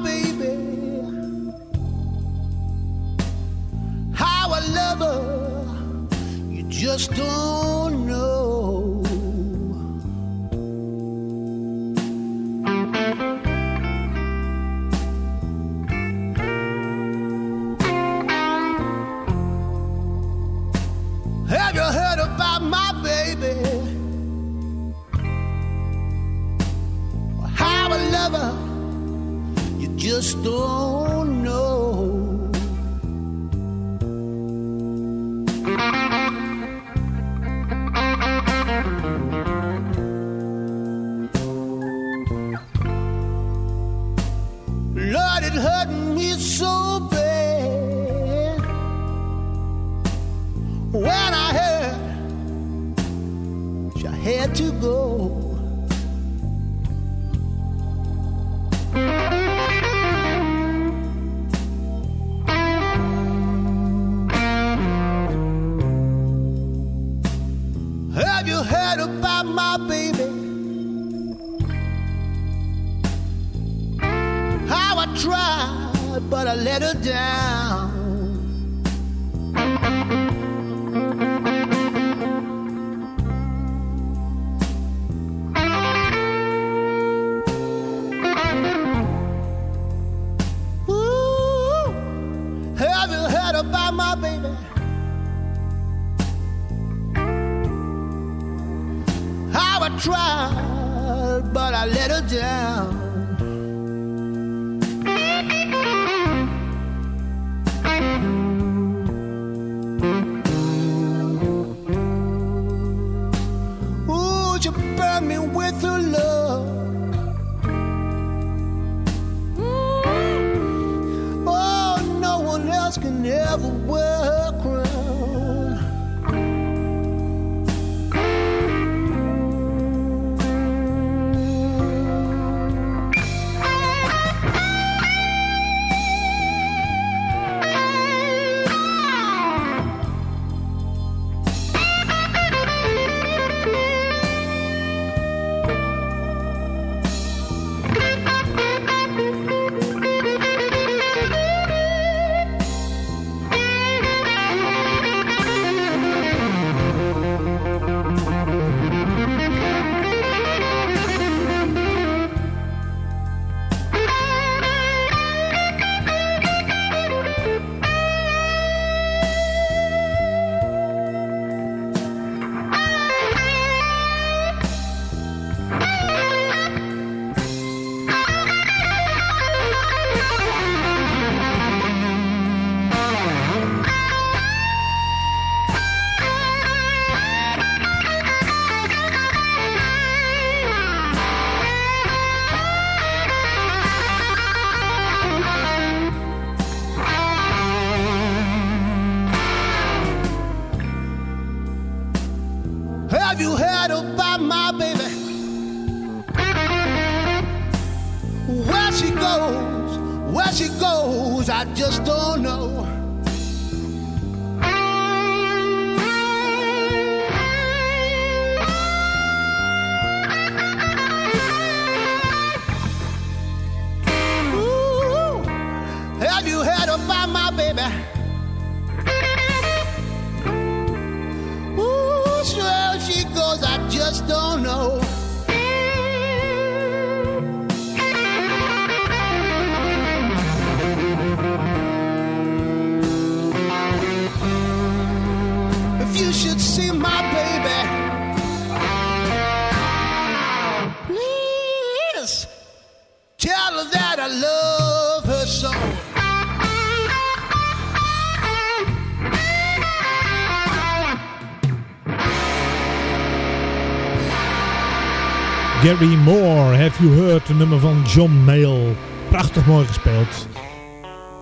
You Heard, the nummer van John Mayall. Prachtig mooi gespeeld.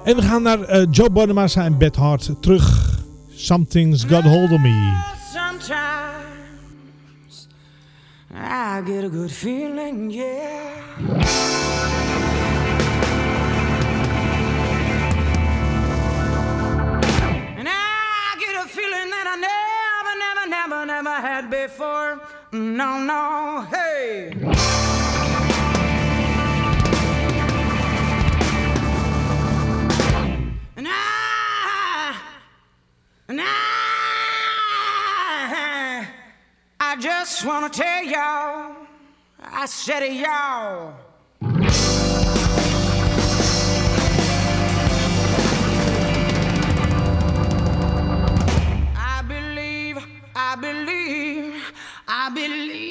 En we gaan naar uh, Joe Bonamassa en Beth Hart terug. Something's Got Hold of Me. Sometimes I get a good feeling, yeah. And I get a feeling that I never, never, never, never had before. Mm, no, no, hey. I, I just want to tell y'all, I said it, y'all. I believe, I believe, I believe.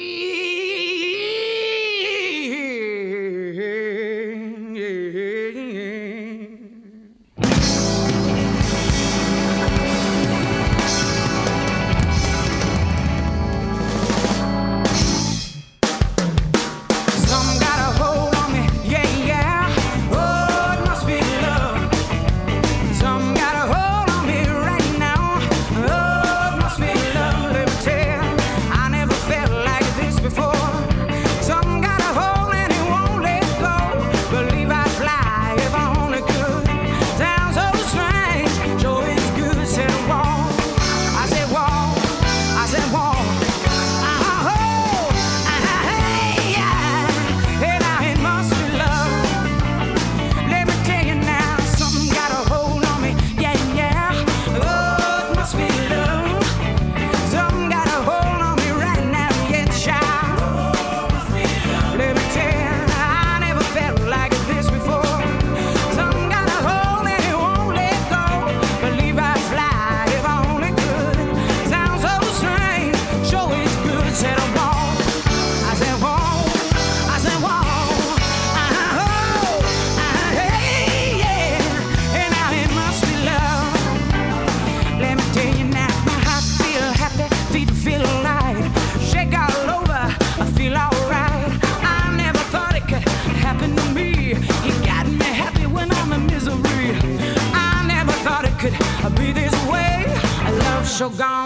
so gone.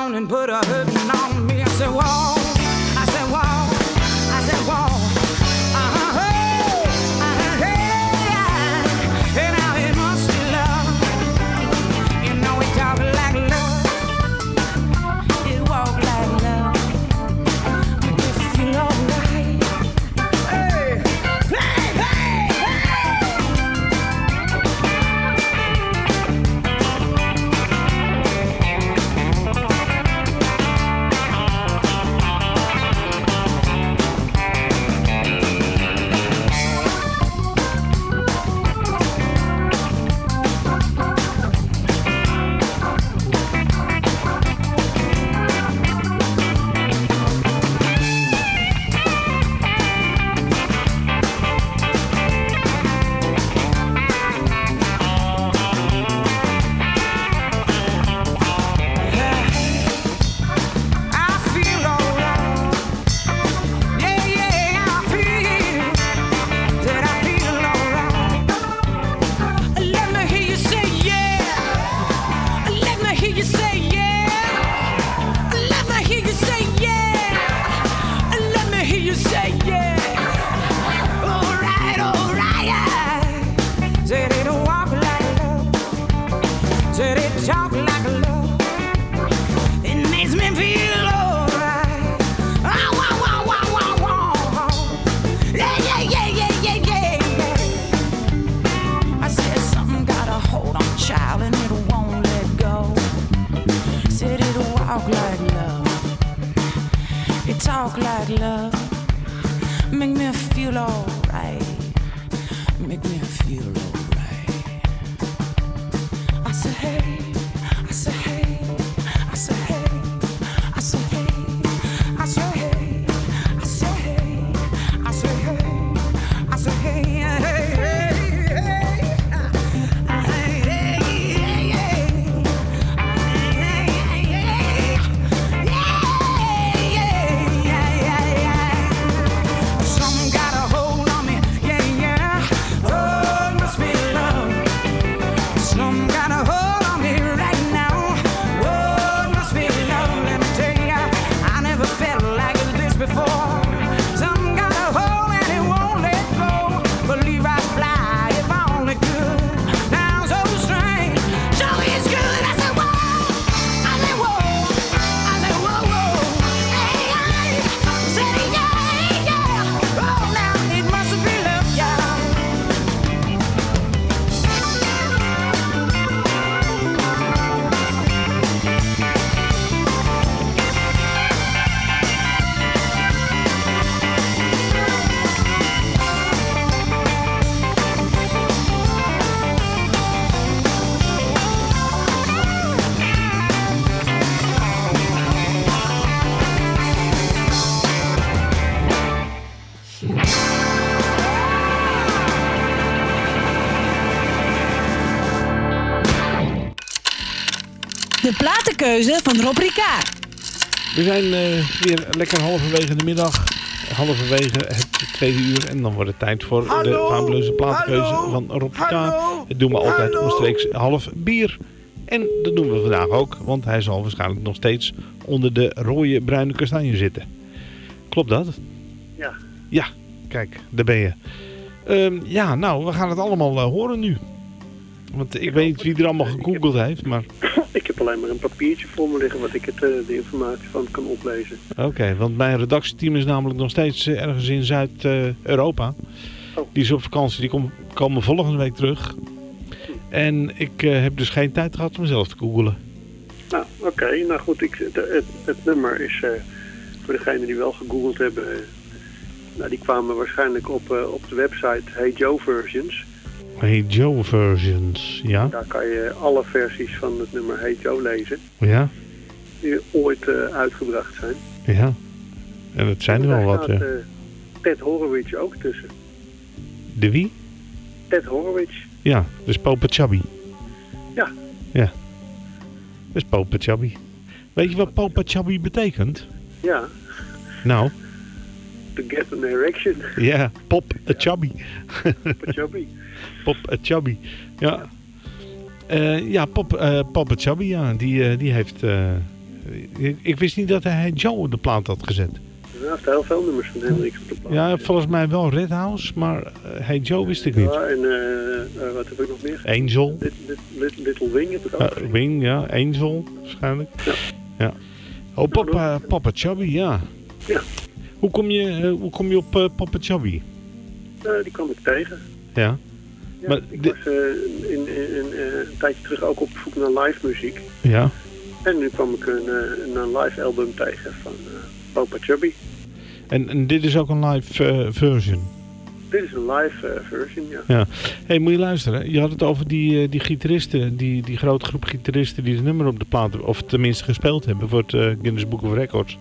Platenkeuze van Rob Ricard. We zijn eh, weer lekker halverwege de middag. Halverwege het tweede uur. En dan wordt het tijd voor de fabuleuze platenkeuze hallo, van Rob Ricard. Dat doen we altijd hallo. omstreeks half bier. En dat doen we vandaag ook. Want hij zal waarschijnlijk nog steeds onder de rode bruine kastanje zitten. Klopt dat? Ja. Ja, kijk, daar ben je. Ehm, ja, nou, we gaan het allemaal eh, horen nu. Want ik weet niet wie er allemaal gegoogeld heeft, maar... Heb alleen maar een papiertje voor me liggen wat ik het, eh, de informatie van kan oplezen. Oké, want mijn redactieteam is namelijk nog steeds eh, ergens in Zuid-Europa. Die is op vakantie, die kom- komen volgende week terug. En ik eh, heb dus geen tijd gehad om zelf te googelen. Nou, oké. Nou goed, ik, het, het nummer is voor degenen die wel gegoogeld hebben. nou, die kwamen waarschijnlijk op, op de website Hey Joe Versions. Hey Joe versions, ja? Daar kan je alle versies van het nummer Hey Joe lezen. Ja, Die ooit eh, uitgebracht zijn. ja. En het zijn er wel wat. staat eh. eh, Ted Horowitz ook tussen. De wie? Ted Horowitz. Ja, dus Popa Chubby. Ja. Ja. Dus Popa Chubby. Weet je wat Popa Chubby betekent? Ja, Nou, to get an erection. ja, Pop a Chubby. Chubby. Pop a Chubby. Ja. Eh, ja, Pop, eh Pop a Chubby, ja. Die, eh, die heeft... ik, wist niet dat hij Joe op de plaat had gezet. Hij heeft heel veel nummers van Hendrix op de plaat. Ja, volgens mij wel Red House, maar Hey Joe wist ik niet. Ja, en wat heb ik nog meer? Angel. Little, Little, Little Wing heb ik ook. Wing, ja. Angel, waarschijnlijk. Ja. Oh, Papa, Papa Chubby, ja. Ja. Hoe kom je, eh, hoe kom je op eh, Papa Chubby? Eh, die kwam ik tegen. Ja. Ja, Maar ik was in, in, in, een tijdje terug ook op zoek naar live muziek. Ja. En nu kwam ik een, een live album tegen van Papa Chubby. En, en dit is ook een live version. Dit is een live version, ja. Ja. hey, moet je luisteren. Je had het over die, die gitaristen, die, die grote groep gitaristen die het nummer op de plaat, of tenminste gespeeld hebben voor het Guinness Book of Records.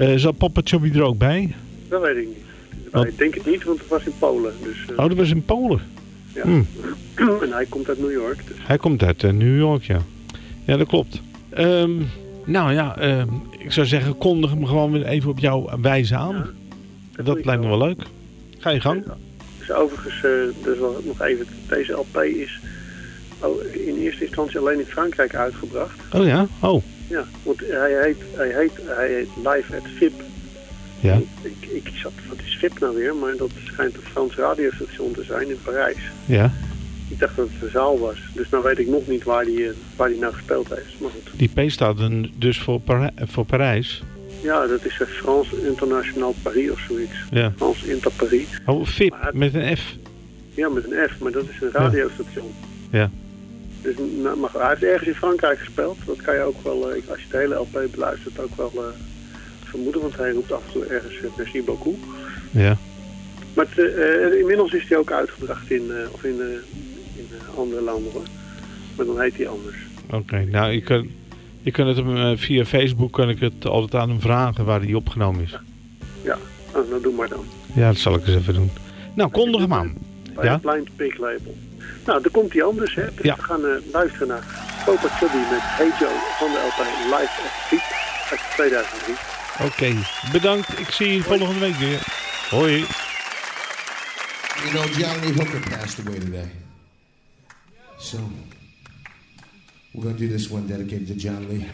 Eh zat Papa Chubby er ook bij? Dat weet ik niet. Ik denk het niet, want het was in Polen. Dus, eh, Oh, dat was in Polen. ja. Hmm. en hij komt uit New York. Dus. Hij komt uit eh, New York, ja. Ja, dat klopt. Ehm, nou ja, ehm, ik zou zeggen, kondig hem gewoon weer even op jouw wijze aan. dat lijkt me wel leuk. Ga je gang. Dus overigens, dus wel nog even, deze LP is oh, in eerste instantie alleen in Frankrijk uitgebracht. Oh ja? Oh. Ja, want hij heet, hij heet, hij heet Live at VIP. Ja. Ik, ik zat, wat is VIP nou weer? Maar dat schijnt een Frans radiostation te zijn in Parijs. Ja. Ik dacht dat het een zaal was. Dus nou weet ik nog niet waar die, eh, waar die nou gespeeld heeft. Maar goed. Die P staat dan dus voor, voor Parijs. Ja, dat is eh, France International Paris of zoiets. Ja. France Inter Paris. Oh, VIP met een F. Ja, met een F, maar dat is een radiostation. Ja. Dus, nou, maar hij heeft ergens in Frankrijk gespeeld. Dat kan je ook wel, eh, als je de hele LP beluistert, ook wel eh, vermoeden. Want hij roept af en toe ergens eh, merci beaucoup. Ja. Maar het, inmiddels is hij ook uitgebracht in, of in, in andere landen hoor. Maar dan heet hij anders. Oké, nou, ik kan, ik kan het hem, via Facebook kan ik het altijd aan hem vragen waar hij opgenomen is. Ja, nou, nou doe maar dan. Ja, dat zal ik eens even doen. Nou, kondig hem aan. Bij Ja? het Blind Pig label. Nou, dan komt hij anders. Hè. Dus Ja. we gaan eh, luisteren naar Copa Chubby met Hey Joe van de LP Live at Feet uit 2003. Oké, bedankt. Ik zie je volgende week weer. Hoi. You know, John Lee Hooker passed away today. So, we're going to do this one dedicated to John Lee.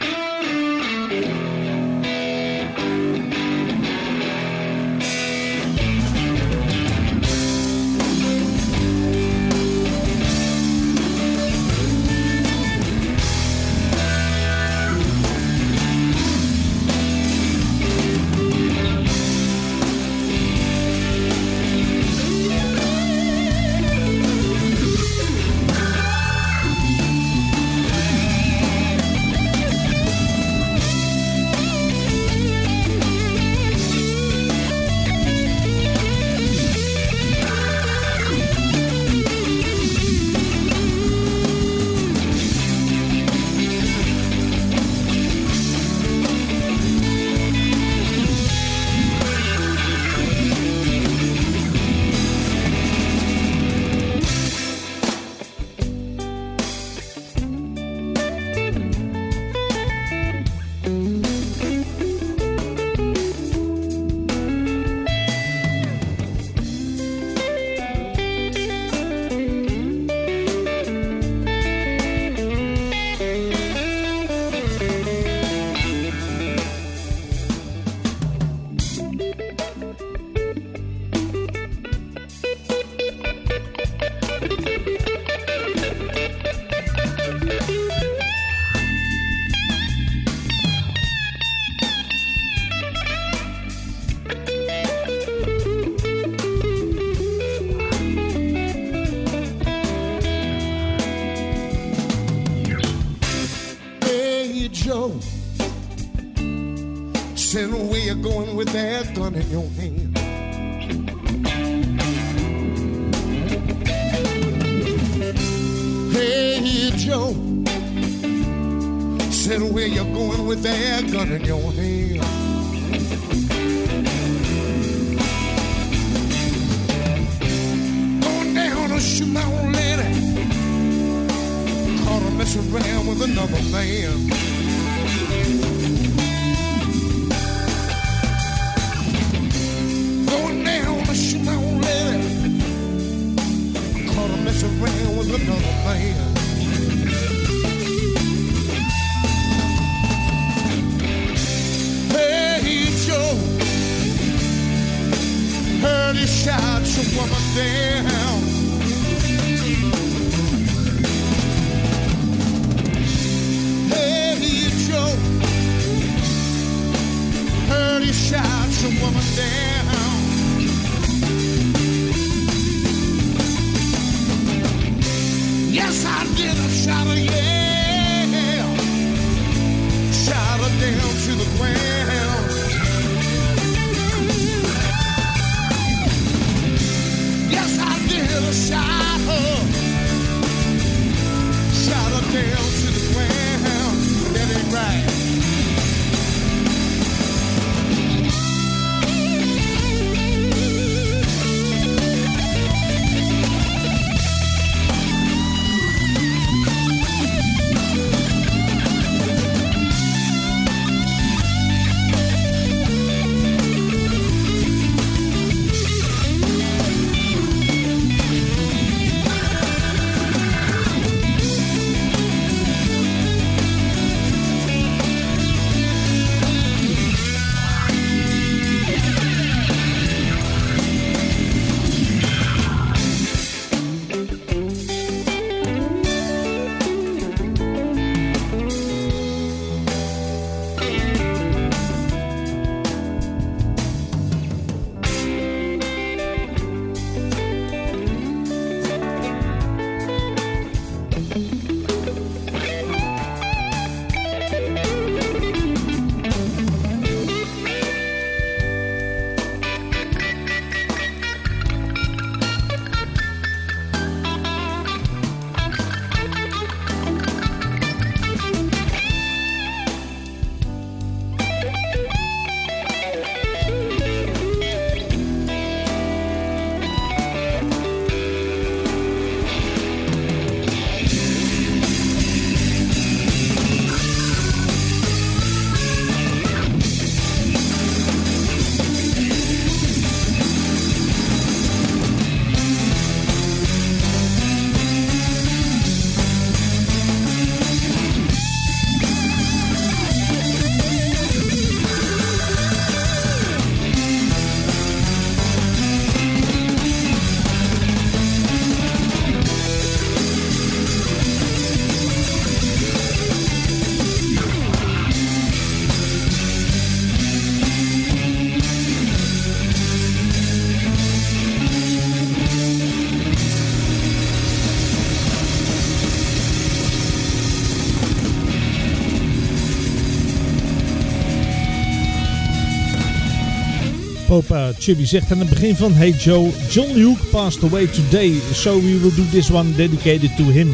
Europa, Chubby zegt aan het begin van Hey Joe, John Hughes passed away today, so we will do this one dedicated to him.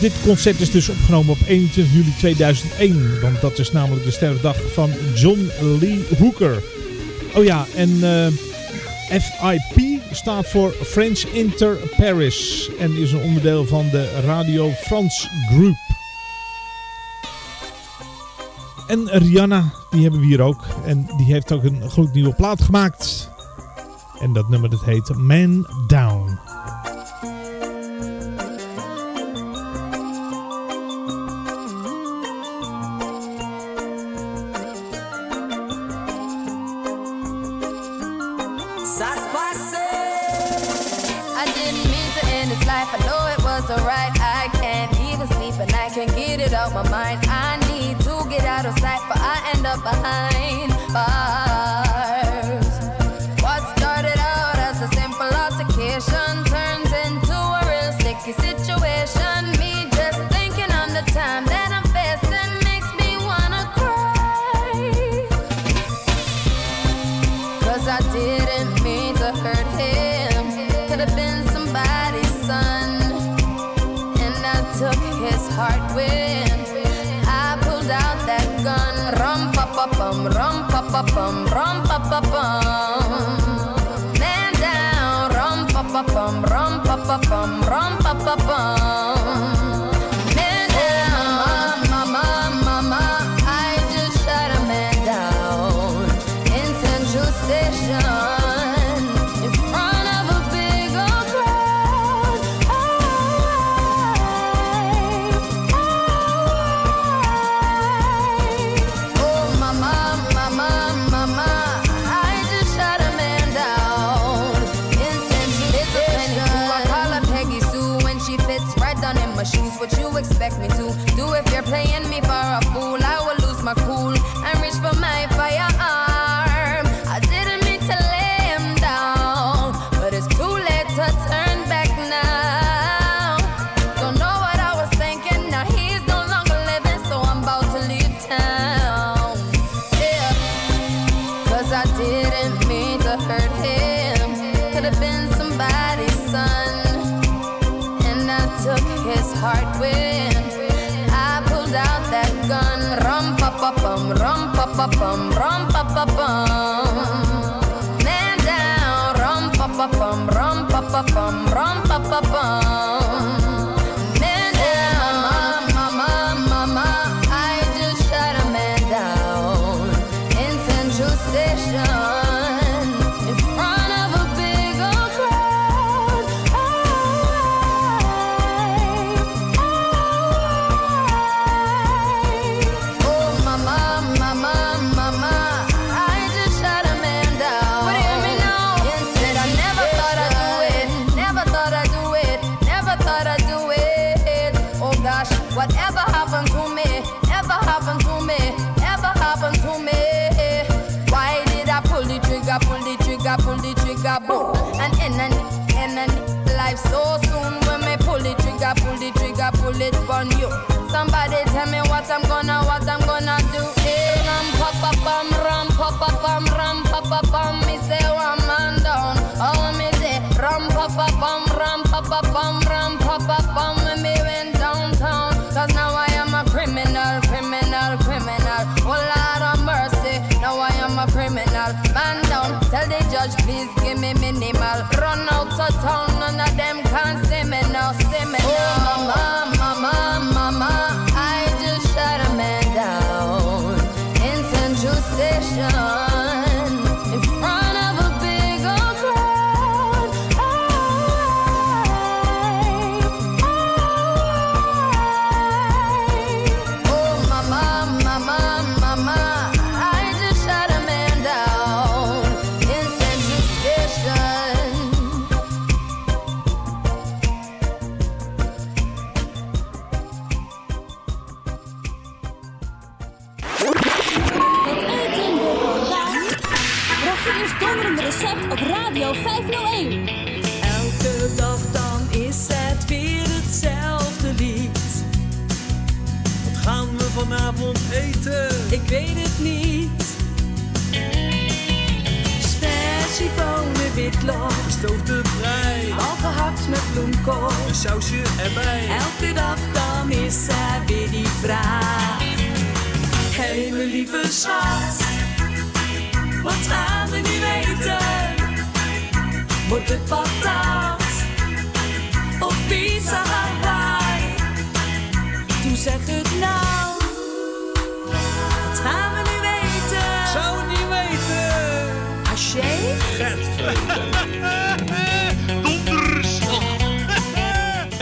Dit concert is dus opgenomen op 21 juli 2001, want dat is namelijk de sterfdag van John Lee Hooker. Oh ja, en eh, FIP staat voor French Inter Paris en is een onderdeel van de Radio France Group. En Rihanna, die hebben we hier ook. En die heeft ook een gloednieuwe plaat gemaakt. En dat nummer dat heet Man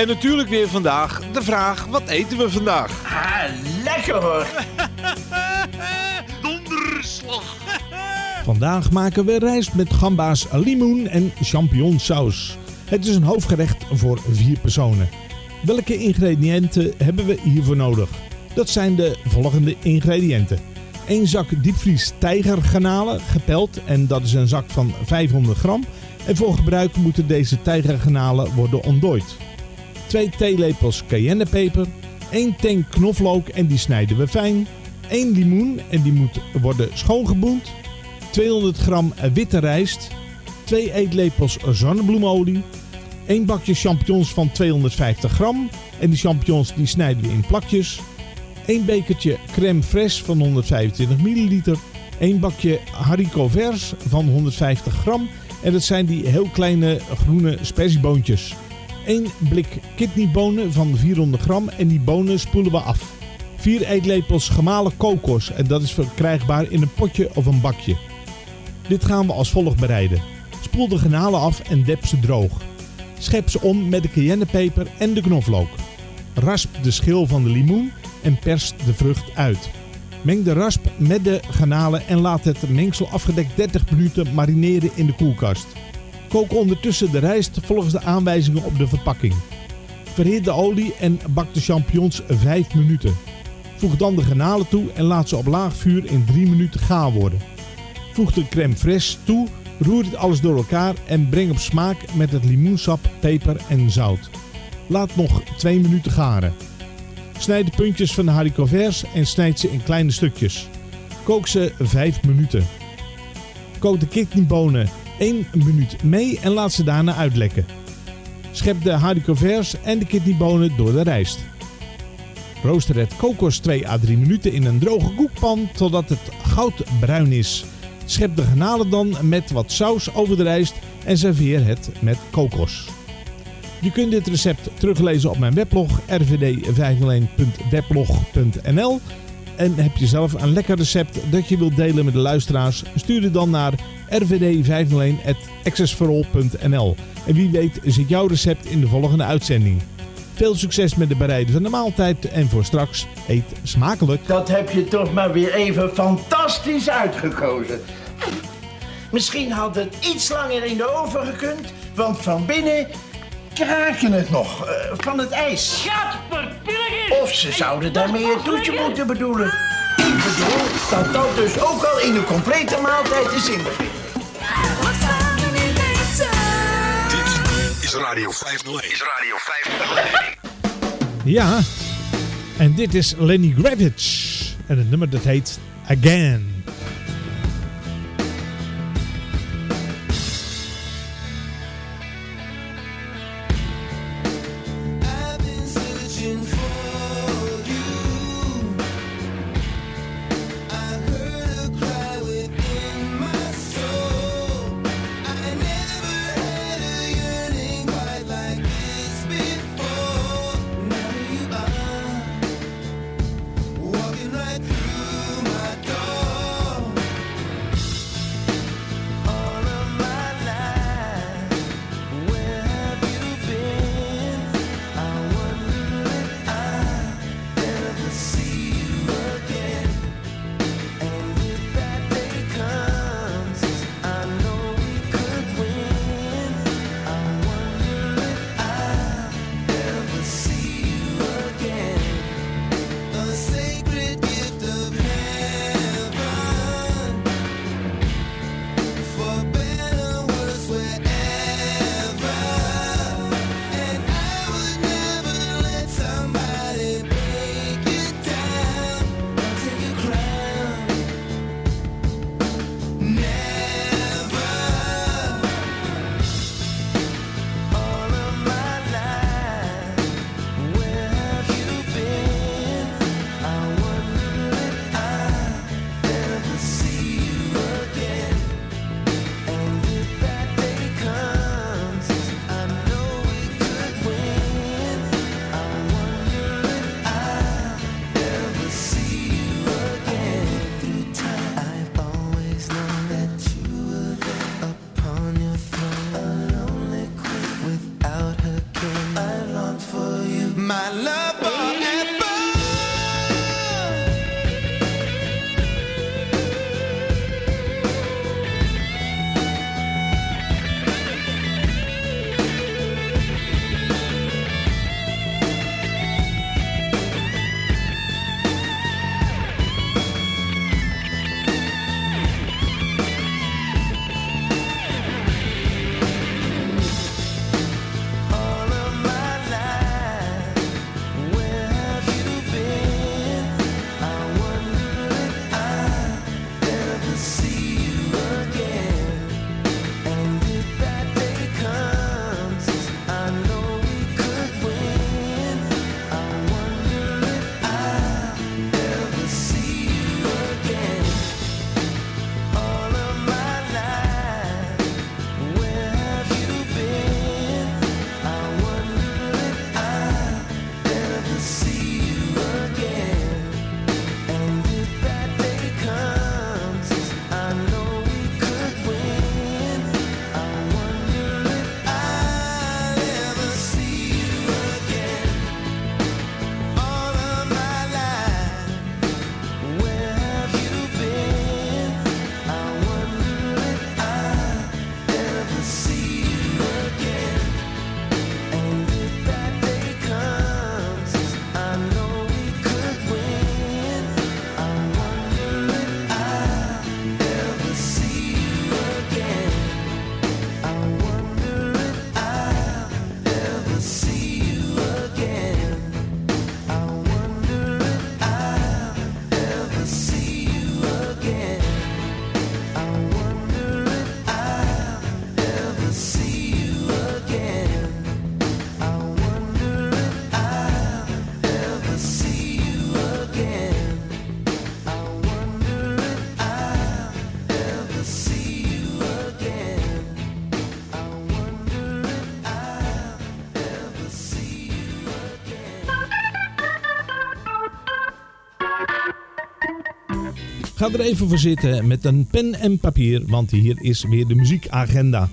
En natuurlijk weer vandaag de vraag, wat eten we vandaag? Ah, lekker hoor. Donderslag. Vandaag maken we rijst met gamba's, limoen en champignonsaus. Het is een hoofdgerecht voor vier personen. Welke ingrediënten hebben we hiervoor nodig? Dat zijn de volgende ingrediënten. 1 zak diepvries tijgergarnalen, gepeld en dat is een zak van 500 gram. En voor gebruik moeten deze tijgergarnalen worden ontdooid. 2 theelepels cayennepeper, 1 tank knoflook en die snijden we fijn. 1 limoen en die moet worden schoongeboend. 200 gram witte rijst, 2 eetlepels zonnebloemolie, 1 bakje champignons van 250 gram en die champignons die snijden we in plakjes. 1 bekertje crème fraîche van 125 milliliter, 1 bakje haricots verts van 150 gram en dat zijn die heel kleine groene sperzieboontjes. 1 blik kidneybonen van 400 gram en die bonen spoelen we af. 4 eetlepels gemalen kokos en dat is verkrijgbaar in een potje of een bakje. Dit gaan we als volgt bereiden. Spoel de granalen af en dep ze droog. Schep ze om met de cayennepeper en de knoflook. Rasp de schil van de limoen en pers de vrucht uit. Meng de rasp met de garnalen en laat het mengsel afgedekt 30 minuten marineren in de koelkast. Kook ondertussen de rijst volgens de aanwijzingen op de verpakking. Verhit de olie en bak de champignons 5 minuten. Voeg dan de garnalen toe en laat ze op laag vuur in 3 minuten gaar worden. Voeg de crème fraîche toe, roer dit alles door elkaar en breng op smaak met het limoensap, peper en zout. Laat nog 2 minuten garen. Snijd de puntjes van de haricots en snijd ze in kleine stukjes. Kook ze 5 minuten. Kook de kidneybonen 1 minuut mee en laat ze daarna uitlekken. Schep de haricots en de kidneybonen door de rijst. Rooster het kokos 2 à 3 minuten in een droge koekpan totdat het goudbruin is. Schep de garnalen dan met wat saus over de rijst en serveer het met kokos. Je kunt dit recept teruglezen op mijn weblog rvd501.weblog.nl En heb je zelf een lekker recept dat je wilt delen met de luisteraars? Stuur het dan naar rvd501.accessforall.nl En wie weet zit jouw recept in de volgende uitzending. Veel succes met de bereiden van de maaltijd en voor straks eet smakelijk. Dat heb je toch maar weer even fantastisch uitgekozen. Misschien had het iets langer in de oven gekund, want van binnen kraak je het nog eh, van het ijs. Of ze zouden daarmee een toetje moeten bedoelen. Ik bedoel dat dat dus ook al in een complete maaltijd is inbegrepen. Eten? Dit is Radio 501. Is Radio 501. Ja, en dit is Lenny Gravitz. En het nummer dat heet Again. Ga er even voor zitten met een pen en papier, want hier is weer de muziekagenda.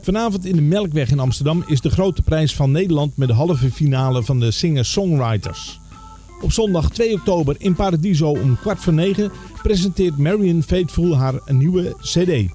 Vanavond in de Melkweg in Amsterdam is de grote prijs van Nederland met de halve finale van de Singer-Songwriters. Op zondag 2 oktober in Paradiso om kwart voor negen presenteert Marion Faithful haar nieuwe cd.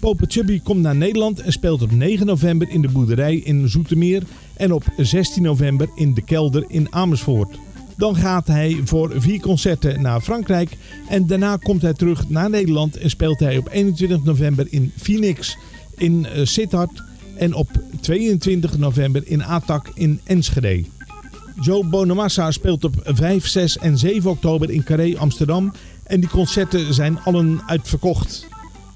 Pope Chubby komt naar Nederland en speelt op 9 november in de boerderij in Zoetermeer en op 16 november in de kelder in Amersfoort. Dan gaat hij voor vier concerten naar Frankrijk en daarna komt hij terug naar Nederland en speelt hij op 21 november in Phoenix in eh, Sittard en op 22 november in Atak in Enschede. Joe Bonamassa speelt op 5, 6 en 7 oktober in Carré Amsterdam en die concerten zijn allen uitverkocht.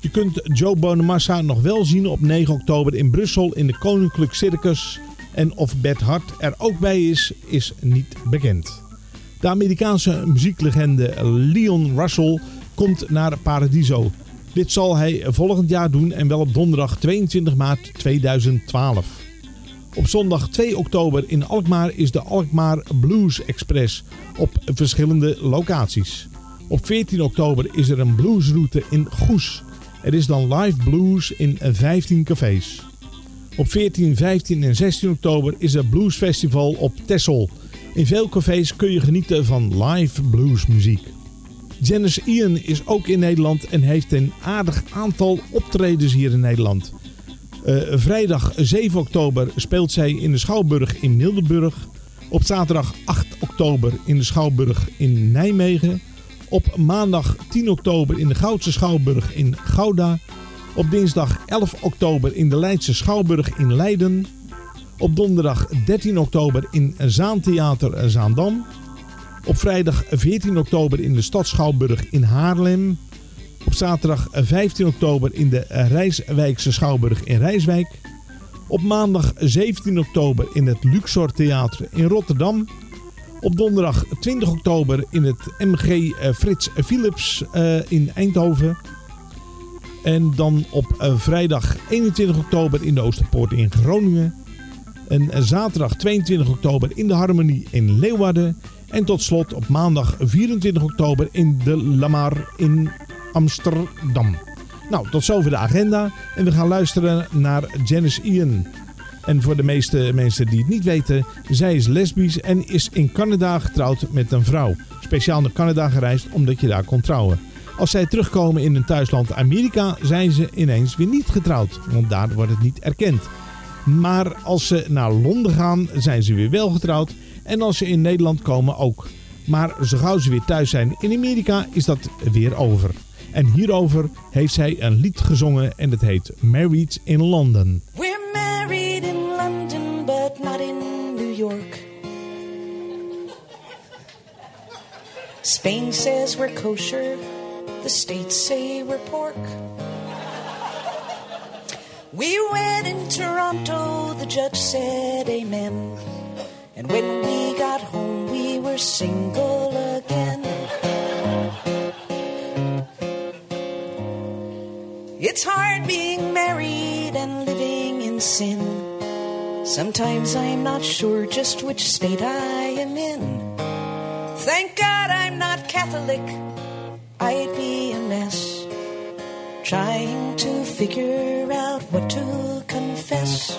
Je kunt Joe Bonamassa nog wel zien op 9 oktober in Brussel in de Koninklijk Circus. En of Bert Hart er ook bij is, is niet bekend. De Amerikaanse muzieklegende Leon Russell komt naar Paradiso. Dit zal hij volgend jaar doen en wel op donderdag 22 maart 2012. Op zondag 2 oktober in Alkmaar is de Alkmaar Blues Express op verschillende locaties. Op 14 oktober is er een bluesroute in Goes. Er is dan live blues in 15 cafés. Op 14, 15 en 16 oktober is er bluesfestival op Texel. In veel cafés kun je genieten van live bluesmuziek. Janice Ian is ook in Nederland en heeft een aardig aantal optredens hier in Nederland. Uh, vrijdag 7 oktober speelt zij in de Schouwburg in Mildenburg. Op zaterdag 8 oktober in de Schouwburg in Nijmegen. Op maandag 10 oktober in de Goudse Schouwburg in Gouda. Op dinsdag 11 oktober in de Leidse Schouwburg in Leiden. Op donderdag 13 oktober in Zaantheater Zaandam. Op vrijdag 14 oktober in de Stadschouwburg in Haarlem. Op zaterdag 15 oktober in de Rijswijkse Schouwburg in Rijswijk. Op maandag 17 oktober in het Luxor Theater in Rotterdam. Op donderdag 20 oktober in het MG Frits Philips uh, in Eindhoven. En dan op uh, vrijdag 21 oktober in de Oosterpoort in Groningen. En zaterdag 22 oktober in de Harmonie in Leeuwarden. En tot slot op maandag 24 oktober in de Lamar in Amsterdam. Nou, tot zover de agenda. En we gaan luisteren naar Janice Ian. En voor de meeste mensen die het niet weten, zij is lesbisch en is in Canada getrouwd met een vrouw. Speciaal naar Canada gereisd omdat je daar kon trouwen. Als zij terugkomen in hun thuisland Amerika, zijn ze ineens weer niet getrouwd, want daar wordt het niet erkend. Maar als ze naar Londen gaan, zijn ze weer wel getrouwd. En als ze in Nederland komen ook. Maar zo gauw ze weer thuis zijn in Amerika, is dat weer over. En hierover heeft zij een lied gezongen en het heet Married in London. We're married in London, but not in New York. Spain says we're kosher, the States say we're pork. We went in Toronto, the judge said amen. And when we got home, we were single again. It's hard being married and living in sin. Sometimes I'm not sure just which state I am in. Thank God I'm not Catholic. I'd be a mess. Trying to figure out what to confess.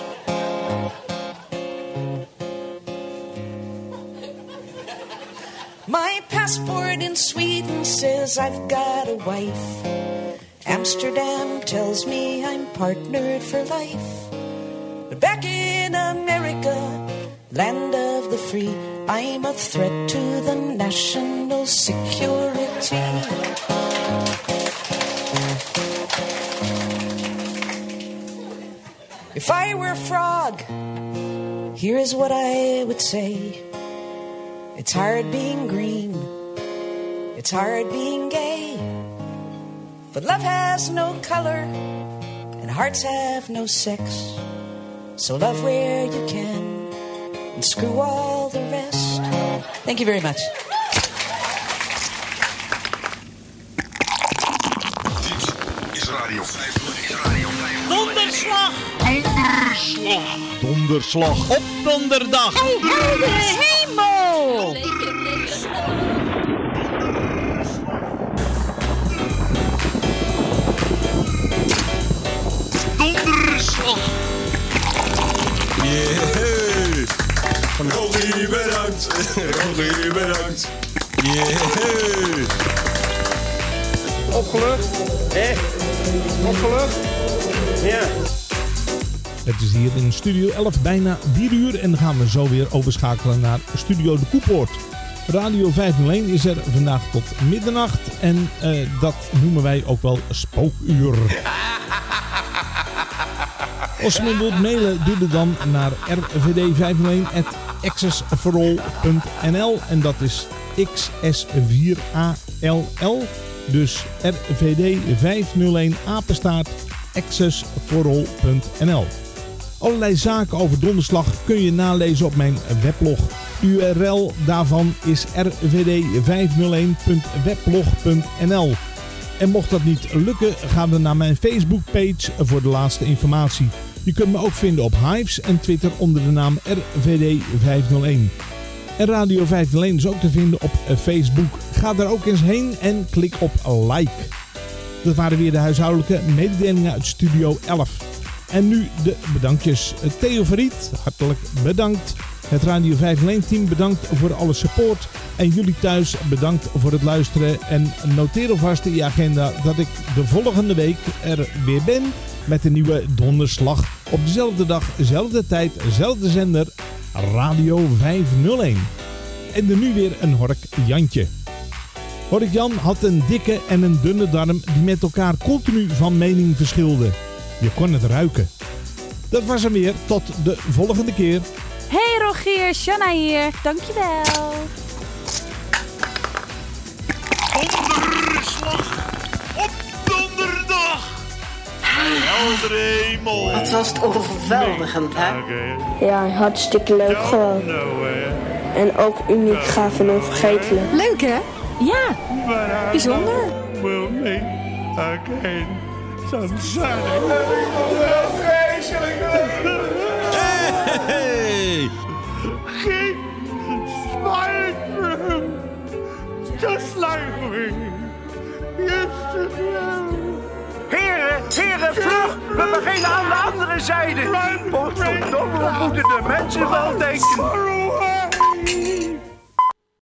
My passport in Sweden says I've got a wife. Amsterdam tells me I'm partnered for life. But back in America, land of the free, I'm a threat to the national security. If I were a frog, here is what I would say. It's hard being green, it's hard being gay. But love has no color, and hearts have no sex. So love where you can, and screw all the rest. Thank you very much. Donderslag. Donderslag. Op donderdag. Hey, heldere hemel. Donderslag. Yeah. Rogie, bedankt. Rogie, bedankt. Yeah. Opgelucht? Echt? Opgelucht? Ja. Het is hier in Studio 11 bijna 4 uur en dan gaan we zo weer overschakelen naar Studio de Koepoort. Radio 501 is er vandaag tot middernacht en eh, dat noemen wij ook wel spookuur. Als je me wilt mailen, doe het dan naar rvd501.accessforall.nl en dat is XS4ALL. Dus rvd501 apenstaart accessforall.nl Allerlei zaken over donderslag kun je nalezen op mijn weblog. URL daarvan is rvd501.weblog.nl En mocht dat niet lukken, ga dan naar mijn Facebookpage voor de laatste informatie. Je kunt me ook vinden op Hives en Twitter onder de naam RVD501. En Radio 501 is ook te vinden op Facebook. Ga daar ook eens heen en klik op like. Dat waren weer de huishoudelijke mededelingen uit Studio 11. En nu de bedankjes. Theo Verriet, hartelijk bedankt. Het Radio 501 team bedankt voor alle support. En jullie thuis bedankt voor het luisteren. En noteer alvast in je agenda dat ik de volgende week er weer ben. Met een nieuwe donderslag. Op dezelfde dag, dezelfde tijd, dezelfde zender. Radio 501. En er nu weer een hork Jantje. Hork Jan had een dikke en een dunne darm die met elkaar continu van mening verschilden. Je kon het ruiken. Dat was hem weer. Tot de volgende keer. Hey Rogier, Shanna hier. Dankjewel. Donderslag op donderdag. Heldere hemel. Wat was het overweldigend, hè? Ja, hartstikke leuk gewoon. En ook uniek, gaaf en onvergetelijk. Leuk, hè? Ja, bijzonder. Will meet again sometime. Hey! Keep smiling for him, just like we used to do. Heren, heren, vlug! We beginnen aan de andere zijde. Potverdomme, wat moeten de mensen wel denken? Far away.